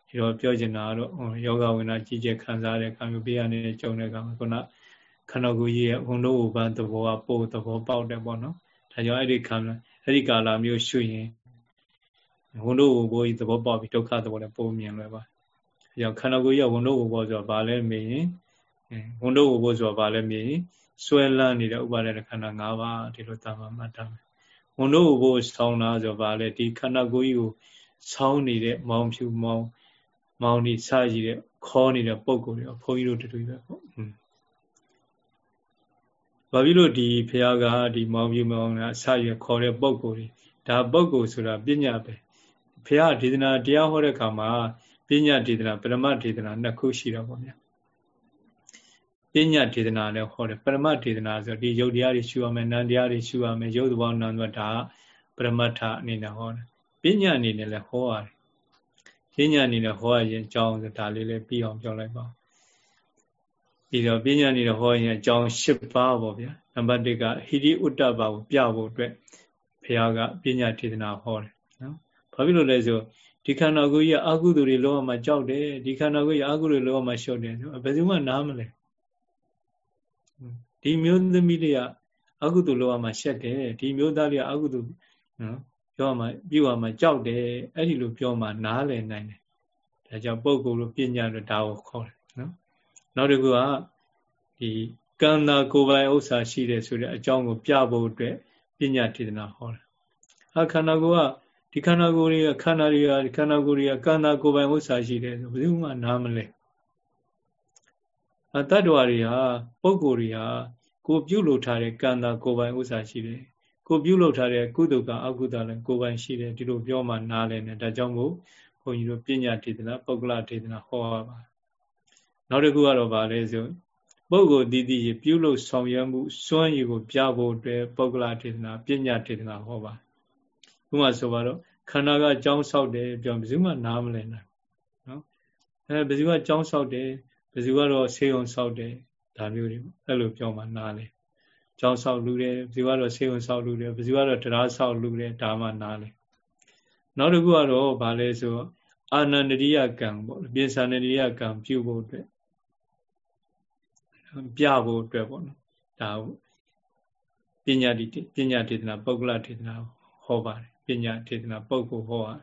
ဒီတော့ပြောချင်တာကတော့ယောဂဝိနာကြီးကျယ်ခံစားတဲ့ခါမျိုးပြရနေတဲ့ကြုံတဲ့ခါမှာခုနခန္ဓာကိုယ်ကြီးရဲ့ဝန်တို့ဘသဘောကပို့သဘောပေါက်တယ်ပေါ့နော်ဒါကြောင့်အဲ့ဒီခါအဲ့ဒီကာလမျိုးရှုရင်ဝန်တို့ဘိုးကြီးသဘောပေါက်ပြီးဒုက္ခသဘောနဲ့ပုံမြင်လွယ်ပါ။ အဲကြောင့်ခန္ဓာကိုယ်ကြီးကဝန်တို့ဘိုးဆိုတာဘာလဲမေးရင်ဝန်တို့ဘိုးဆိုတာဘာလဲမေးရင်ဆွဲလန်းနေတဲ့ဥပါဒณะခန္ဓာ၅ပါးဒီလိုတာမှမှတ်ထားမယ်။ဝန်တို့ဘိုးဆောင်းတာဆိုဘာလဲဒီခန္ဓာကိုယ်ကြီးကိုဆောင်းနေတဲ့မောင်ဖြူမောင်မောင်ဒီစရည်တဲ့ခေါ်နေတဲ့ပုံကိုယ်တွေဘုန်းကြီးတို့တူတူပဲပေါ့။ဘာဖြစ်လို့ဒီဖះကဒီမောင်ဖြူမောင်ကစရည်ခေါ်တဲ့ပုံကိုယ်တွေဒါပုံကိုယ်ဆိုတာပညာပဲဘုရားဒေသနာတရားဟောတဲ့အခါမှာ ပညာဒေသနာပရမဒေသနာနှစ်ခုရှိတော့ဗောဗျာပညာဒေသနာလည်းဟောတယ်ပရမဒေသနာဆိုဒီယုတ်တရားတွေရှုရမယ်နံတရားတွေရှုရမယ်ယုတ်သဘောနံသဘောဒါပရမတ္ထအနေနဲ့ဟောတယ်ပညာအနေနဲ့လည်းဟောရတယ်ပညာအနေနဲ့ဟောရရင်အကြောင်းဆိုဒါလေးလည်းပြီးအောင်ပြောလိုက်ပါပြီးတော့ပညာအနေနဲ့ဟောရင်အကြောင်း၈ပါးပေါ့ဗျာနံပါတ်၁ကဟိရိဥတ္တပါကိုပြဖို့အတွက်ဘုရားကပညာဒေသနာဟောတယ်နော်ဘာဖြစ်လို့လဲဆို ဒီခန္ဓာကိုယ်ကြီးအကုသိုလ်တွေလောကမှာကြောက်တယ်ဒီခန္ဓာကိုယ်ကြီးအကုသိုလ်လောကမှာရှော့တယ်ဘယ်သူမှနားမလဲဒီမျိုးသမီးတွေကအကုသိုလ်လောကမှာရှက်တယ်ဒီမျိုးသားတွေကအကုသိုလ်နော်ပြောမှပြုရမှာကြောက်တယ်အဲ့ဒီလိုပြောမှနားလည်နိုင်တယ်ဒါကြောင့်ပုဂ္ဂိုလ်လိုပညာလို့ဒါကိုခေါ်တယ်နော်နောက်တစ်ခုကဒီကံတာကိုယ်ပိုင်ဥစ္စာရှိတယ်ဆိုတဲ့အကြောင်းကိုပြဖို့အတွက်ပညာထေသနာဟောတယ်အခန္ဓာကိုယ်က ဒီခန္ဓာကိုယ်တွေကခန္ဓာတွေကခန္ဓာကိုယ်တွေကကန္တာကိုယ်ပိုင်ဥစ္စာရှိတယ်ဆိုဘယ်သူမှနားမလဲအတ္တဝါတွေဟာပုဂ္ဂိုလ်တွေဟာကိုပြုလုပ်ထားတဲ့ကန္တာကိုယ်ပိုင်ဥစ္စာရှိတယ်ကိုပြုလုပ်ထားတဲ့ကုသကအကုသလည်းကိုယ်ပိုင်ရှိတယ်ဒီလိုပြောမှနားလည်နေဒါကြောင့်မို့ဘုန်းကြီးတို့ပညာဒေသနာပုဂ္ဂလဒေသနာဟောရပါနောက်တစ်ခုကတော့ဗာလဲဆိုပုဂ္ဂိုလ်တည်တည်ပြုလုပ်ဆောင်ရွက်မှုစွမ်းရည်ကိုပြဖို့အတွက်ပုဂ္ဂလဒေသနာပညာဒေသနာဟောပါ ဥပမာဆိုပါတော့ခန္ဓာကကြောင်းဆောက်တယ်ပြောဘယ်သူမှနားမလည်နိုင်နော်အဲဘယ်သူကကြောင်းဆောက်တယ်ဘယ်သူကတော့ဆေးုံဆောက်တယ်ဒါမျိုးတွေအဲ့လိုပြောမှနားလေကြောင်းဆောက်လူတယ်ဘယ်သူကတော့ဆေးုံဆောက်လူတယ်ဘယ်သူကတော့တရားဆောက်လူတယ်ဒါမှနားလေနောက်တစ်ခုကတော့ဗာလဲဆိုအာနန္ဒရိယကံပေါ့ပြေသန္ဒရိယကံပြုဖို့အတွက်ပြဖို့အတွက်ပေါ့နော်ဒါပညာတိပညာဒေသနာပုဂ္ဂလဒေသနာဟောပါတယ် ပညာဒေသနာပုဂ္ဂိုလ်ဟောရတယ်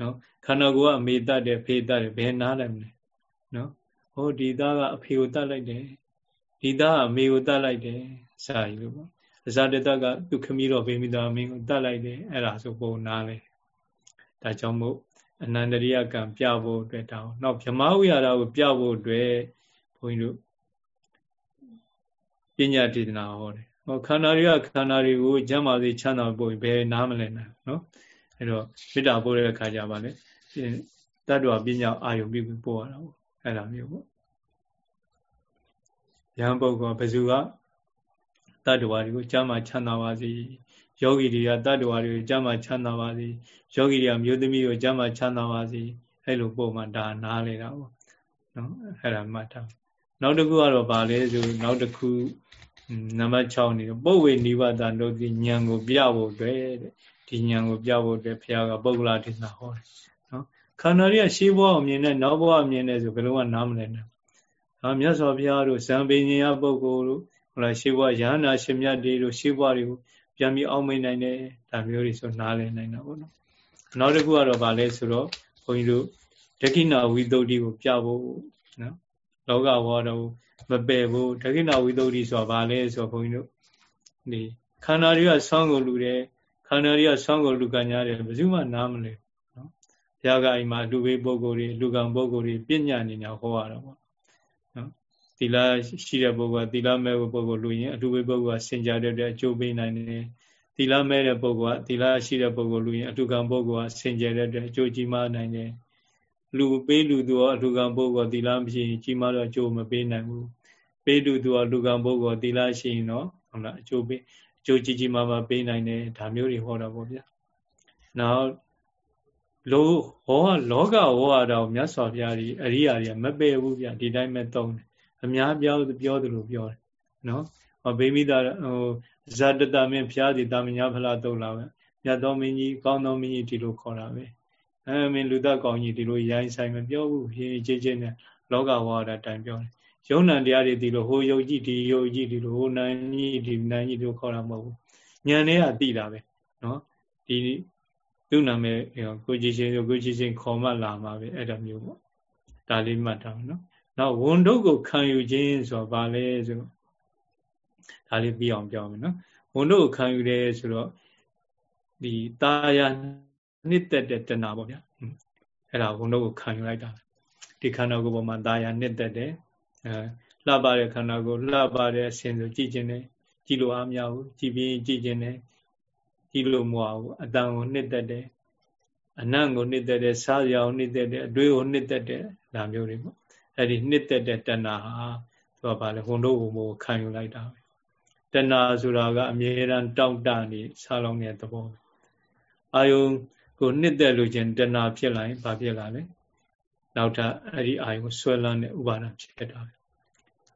နော်ခန္ဓာကိုယ်ကအမေတတ်တယ်ဖေတတ်တယ်ဘယ်နားလိုက်မလဲနော်ဟောဒီသားကအဖေကိုတတ်လိုက်တယ်ဒီသားကအမေကိုတတ်လိုက်တယ်စာရီလို့ပေါ့အဇာတတကသူခမီးတော်ဘေမိသားမင်းကိုတတ်လိုက်တယ်အဲ့ဒါဆိုပုံနားလေဒါကြောင့်မို့အနန္တရိယကံပြဖို့အတွက်တောင်းနောက်ဗြဟ္မဝိဟာရကိုပြဖို့အတွက်ဘုန်းကြီးတို့ပညာဒေသနာဟောတယ် ဟောခန္ဓာတွေကခန္ဓာတွေကိုကျမ်းမာစေချမ်းသာဖို့ဘယ်နားမလဲနိုင်နော်အဲ့တော့မေတ္တာပို့တဲ့အခါကျပါလေတတ္တဝပညာအာယုပြုပြီးပို့ရတာပေါ့အဲ့လိုမျိုးပေါ့ယဟန်ပုဂ္ဂိုလ်ဘယ်သူကတတ္တဝါတွေကိုကျမ်းမာချမ်းသာပါစေယောဂီတွေကတတ္တဝါတွေကိုကျမ်းမာချမ်းသာပါစေယောဂီတွေကမြို့သမီးကိုကျမ်းမာချမ်းသာပါစေအဲ့လိုပို့မှဒါနားလေတာပေါ့နော်အဲ့ဒါမှတ်ထားနောက်တစ်ခုကတော့ဗာလဲဆိုနောက်တစ်ခု နံပါတ်6နေပုပ်ဝေနိဗ္ဗာန်တို့ဒီဉာဏ်ကိုပြဖို့အတွက်တဲ့ဒီဉာဏ်ကိုပြဖို့အတွက်ဘုရားကပုဂ္ဂလာဒေသနာဟောတယ်နော်ခန္ဓာတွေကရှေးဘဝအမြင်နဲ့နောက်ဘဝအမြင်နဲ့ဆိုဘယ်လိုမှနားမလည်နိုင်ဒါမြတ်စွာဘုရားတို့ဇံပင်ဉာဏ်ပုဂ္ဂိုလ်တို့ဟလာရှေးဘဝယဟနာရှင်မြတ်တွေတို့ရှေးဘဝတွေကိုပြန်ပြီးအောက်မိတ်နိုင်တယ်ဒါမျိုးတွေဆိုနားလည်နိုင်တာပေါ့နော်နောက်တစ်ခုကတော့ဗာလဲဆိုတော့ဘုန်းကြီးတို့ဒက္ခိဏဝိသုဒ္ဓိကိုပြဖို့နော် လောကဝါဒကိုမပယ်ဘူးဒခိဏဝိသုဒ္ဓိဆိုတာဘာလဲဆိုတော့ဘုန်းကြီးတို့ဒီခန္ဓာတွေကဆောင်းကိုလူတယ်ခန္ဓာတွေကဆောင်းကိုလူကညာတယ်ဘယ်သူမှနားမလဲနော်ဘုရားကအိမ်မှာလူဘေးပုဂ္ဂိုလ်တွေလူကံပုဂ္ဂိုလ်တွေပညာနေညာဟောရတာပေါ့နော်သီလရှိတဲ့ပုဂ္ဂိုလ်ကသီလမဲ့ပုဂ္ဂိုလ်လူရင်အလူဘေးပုဂ္ဂိုလ်ကစင်ကြတဲ့အကျိုးပေးနိုင်တယ်သီလမဲ့တဲ့ပုဂ္ဂိုလ်ကသီလရှိတဲ့ပုဂ္ဂိုလ်လူရင်အထုကံပုဂ္ဂိုလ်ကဆင်ကြယ်တဲ့အတွက်အကျိုးကြီးမားနိုင်တယ် လူပေးလူသူရောအထုကံပုဂ္ဂိုလ်သီလမရှိရင်ကြီးမားတော့အကျိုးမပေးနိုင်ဘူးပေးလူသူရောအထုကံပုဂ္ဂိုလ်သီလရှိရင်တော့ဟုတ်လားအကျိုးပေးအကျိုးကြီးကြီးမားမားပေးနိုင်တယ်ဒါမျိုးတွေဟောတာပေါ့ဗျာနောက်လောဟောလောကဟောတာကိုမြတ်စွာဘုရားကြီးအရိယာကြီးမပယ်ဘူးဗျဒီတိုင်းပဲသုံးတယ်အများပြောပြောသလိုပြောတယ်နော်ဟောဗိမိတာဟိုဇာတတမင်းဘုရားဒီတာမညာဖလားတုံးလာပဲမြတ်တော်မင်းကြီးကောင်းတော်မင်းကြီးဒီလိုခေါ်တာပဲ အဲမင်းလူသက်ကောင်းကြီးဒီလိုရိုင်းဆိုင်မပြောဘူးရင်းချင်းချင်းနဲ့လောကဝါဒတိုင်ပြောတယ်ယုံ nant တရားတွေဒီလိုဟိုယုတ်ကြည့်ဒီယုတ်ကြည့်ဒီလိုဟိုနန်းကြီးဒီနန်းကြီးတို့ခေါ်တာမဟုတ်ဘူးဉာဏ်နဲ့ကသိတာပဲနော်ဒီသူ့နာမည်ကိုကြည်ချင်းကိုကြည်ချင်းခေါ်မှလာမှာပဲအဲ့ဒါမျိုးပေါ့ဒါလေးမှတ်ထားမယ်နော်နောက်ဝန်တုပ်ကိုခံယူခြင်းဆိုတော့ဗာလဲဆိုတော့ဒါလေးပြီးအောင်ပြောမယ်နော်ဝန်တုပ်ကိုခံယူတယ်ဆိုတော့ဒီตาယာ နှစ်သက်တဲ့တဏှာပေါ့ဗျာအဲ့ဒါဝန်တုပ်ကိုခံယူလိုက်တာဒီခန္ဓာကိုယ်ပေါ်မှာตาယာနှစ်သက်တယ်အဲလှပတဲ့ခန္ဓာကိုယ်လှပတဲ့အစဉ်ဆိုကြည့်ခြင်းနဲ့ကြည့်လို့အားမရဘူးကြည့်ပြီးကြည့်ခြင်းနဲ့ကြည့်လို့မရဘူးအတန်ကိုနှစ်သက်တယ်အနံ့ကိုနှစ်သက်တယ်စားရအောင်နှစ်သက်တယ်အတွေးကိုနှစ်သက်တယ်ဒါမျိုးတွေပေါ့အဲ့ဒီနှစ်သက်တဲ့တဏှာဟာသူကဘာလဲဝန်တို့ဘုံဘခံယူလိုက်တာပဲတဏှာဆိုတာကအမြဲတမ်းတောင့်တနေစားလုံးတဲ့သဘောအာယုံ ကိုနှစ်သက်လို့ခြင်းတဏှာဖြစ်လာရင်ဘာဖြစ်လာလဲနောက်ထပ်အဲ့ဒီအာယုံကိုဆွဲလန်းတဲ့ဥပါဒံဖြစ်တာပဲ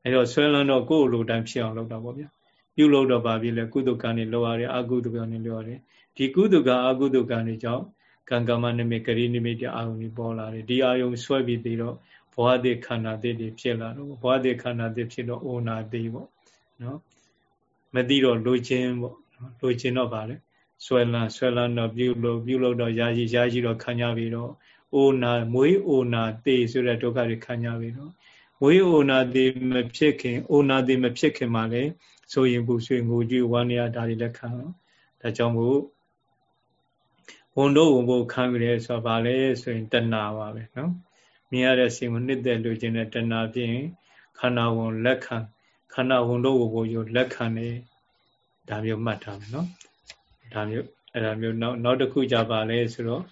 အဲ့တော့ဆွဲလန်းတော့ကိုယ်လိုတိုင်းဖြစ်အောင်လုပ်တာပေါ့ဗျာပြုလုပ်တော့ဘာဖြစ်လဲကုသကံတွေလောရတယ်အကုသကံတွေလောရတယ်ဒီကုသကအကုသကံတွေကြောင့်ကံကမ္မနိမိတ်ဂရိနိမိတ်အာယုံတွေပေါ်လာတယ်ဒီအာယုံဆွဲပြီးပြီးတော့ဘဝတိခန္ဓာတိတွေဖြစ်လာတော့ဘဝတိခန္ဓာတိဖြစ်တော့အိုနာတိပေါ့နော်မသိတော့လိုခြင်းပေါ့လိုခြင်းတော့ဗာလေ ဆွဲလန်းဆွဲလန်းတော့ပြုလို့ပြုလို့တော့ယာကြီးယာကြီးတော့ခံရပြီးတော့အိုနာမွေးအိုနာတေဆိုတဲ့ဒုက္ခတွေခံရပြီးတော့မွေးအိုနာတေမဖြစ်ခင်အိုနာတေမဖြစ်ခင်မှာလေဆိုရင်ဘူးဆွေငိုကြည့်ဝမ်းရတာတွေလည်းခံတော့ဒါကြောင့်မို့ဝန်တို့ဝန်ဖို့ခံရရဲဆိုတာဗာလဲဆိုရင်တဏှာပါပဲနော်မြင်ရတဲ့စိတ်ကိုနှစ်သက်လို့ခြင်းတဲ့တဏှာဖြင့်ခန္ဓာဝန်လက်ခံခန္ဓာဝန်တို့ကိုကိုလက်ခံနေဒါမျိုးမှတ်ထားမယ်နော် ဒါမျိုးအဲ့ဒါမျိုးနောက်နောက်တစ်ခုကြပါလဲဆိုတော့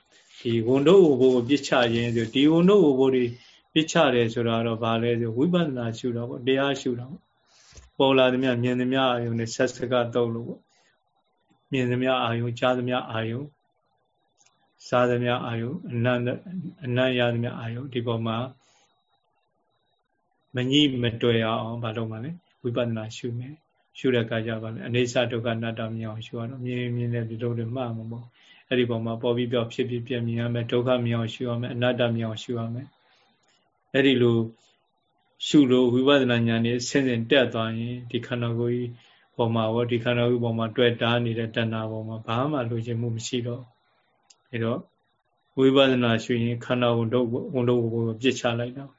ဒီဝန်တို့ကိုကိုပြစ်ချခြင်းဆိုဒီဝန်တို့ကိုကိုတွေပြစ်ချတယ်ဆိုတာတော့ဗာလဲဆိုဝိပဿနာရှုတော့ပေါ့တရားရှုတော့ပေါ်လာသမျှမြင်သမျှအာယုံနဲ့ဆက်စကားတော့လို့ပေါ့မြင်သမျှအာယုံကြားသမျှအာယုံစားသမျှအာယုအနန္တအနံ့ရသမျှအာယုဒီပေါ်မှာမငြိမတွေ့အောင်ဘာလို့မှလဲဝိပဿနာရှုမယ် ရှုတဲ့အခါကျပါလေအနေဆဒုက္ခအနတ္တမြင်အောင်ရှုရတော့မြင်မြင်တဲ့ဒီလိုတွေမှမှာပေါ့အဲ့ဒီပေါ်မှာပေါ်ပြီးပြောဖြစ်ဖြစ်ပြမြင်ရမယ်ဒုက္ခမြင်အောင်ရှုရမယ်အနတ္တမြင်အောင်ရှုရမယ်အဲ့ဒီလိုရှုလို့ဝိပဿနာဉာဏ်နဲ့ဆင်းဆင်းတက်သွားရင်ဒီခန္ဓာကိုယ်ကြီးပေါ်မှာရောဒီခန္ဓာကိုယ်ပေါ်မှာတွေ့တာနေတဲ့တဏှာပေါ်မှာဘာမှလိုချင်မှုမရှိတော့အဲတော့ဝိပဿနာရှုရင်ခန္ဓာဝန်တို့ဝန်တို့ကိုပြစ်ချလိုက်တော့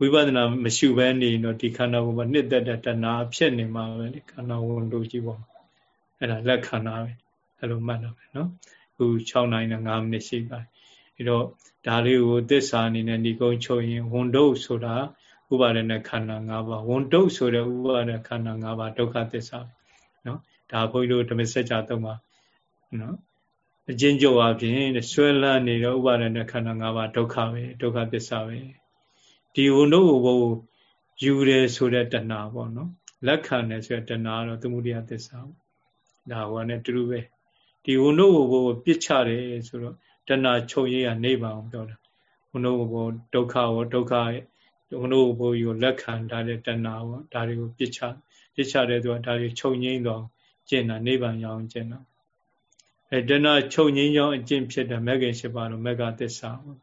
ဝိပဿနာမရှုဘဲနေတော့ဒီခန္ဓာကိုယ်မှာနှစ်သက်တဲ့တဏှာဖြစ်နေမှာပဲလေခန္ဓာဝန်တို့ကြီးပေါ့အဲ့ဒါလက်ခန္ဓာပဲအဲ့လိုမှတ်တော့ပဲနော်ခု6နိုင်နဲ့9မိနစ်ရှိပါအဲတော့ဒါလေးကိုသစ္စာအနေနဲ့ဒီကုန်းချုပ်ရင်ဝန်တို့ဆိုတာဥပါဒနဲ့ခန္ဓာ၅ပါးဝန်တုတ်ဆိုတဲ့ဥပါဒခန္ဓာ၅ပါးဒုက္ခသစ္စာနော်ဒါဘုန်းကြီးတို့ဓမ္မစကြာသုံးပါနော်အကျဉ်းချုပ်အပြင်ဆွဲလန်းနေတော့ဥပါဒနဲ့ခန္ဓာ၅ပါးဒုက္ခပဲဒုက္ခသစ္စာပဲ ဒီဝန်တို့ဘုံယူတယ်ဆိုတဲ့တဏှာပေါ့နော်လက်ခံတယ်ဆိုတဲ့တဏှာတော့သမုဒိယသစ္စာဒါဟောနဲ့တူတူပဲဒီဝန်တို့ဘုံပြစ်ချတယ်ဆိုတော့တဏှာချုပ်ရေးကနေပါအောင်ပြောတာဝန်တို့ဘုံဒုက္ခရောဒုက္ခရဲ့ဝန်တို့ဘုံကိုလက်ခံထားတဲ့တဏှာပေါ့ဒါတွေကိုပြစ်ချပြစ်ချတယ်ဆိုတာဒါတွေချုပ်ငိမ့်တော့ကျင့်တာနိဗ္ဗာန်ရောက်ကျင့်တာအဲတဏှာချုပ်ငိမ့်ကြောင်းအကျင့်ဖြစ်တဲ့မဂ္ဂင်၈ပါးတော့မဂ္ဂသစ္စာပေါ့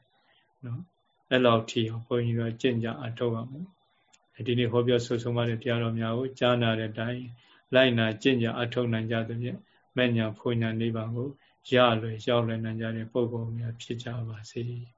နော် အဲ့လောက်ထီအောင်ဘုန်းကြီးတို့ကျင့်ကြအထောက်အောင်ဒီနေ့ဟောပြောဆိုဆုံးမတဲ့တရားတော်များကိုကြားနာတဲ့အတိုင်းလိုက်နာကျင့်ကြအထောက်နိုင်ကြသဖြင့်မဲ့ညာဖွညာနိဗ္ဗာန်ကိုရလွယ်ရောက်လွယ်နိုင်ကြတဲ့ပုဂ္ဂိုလ်များဖြစ်ကြပါစေ။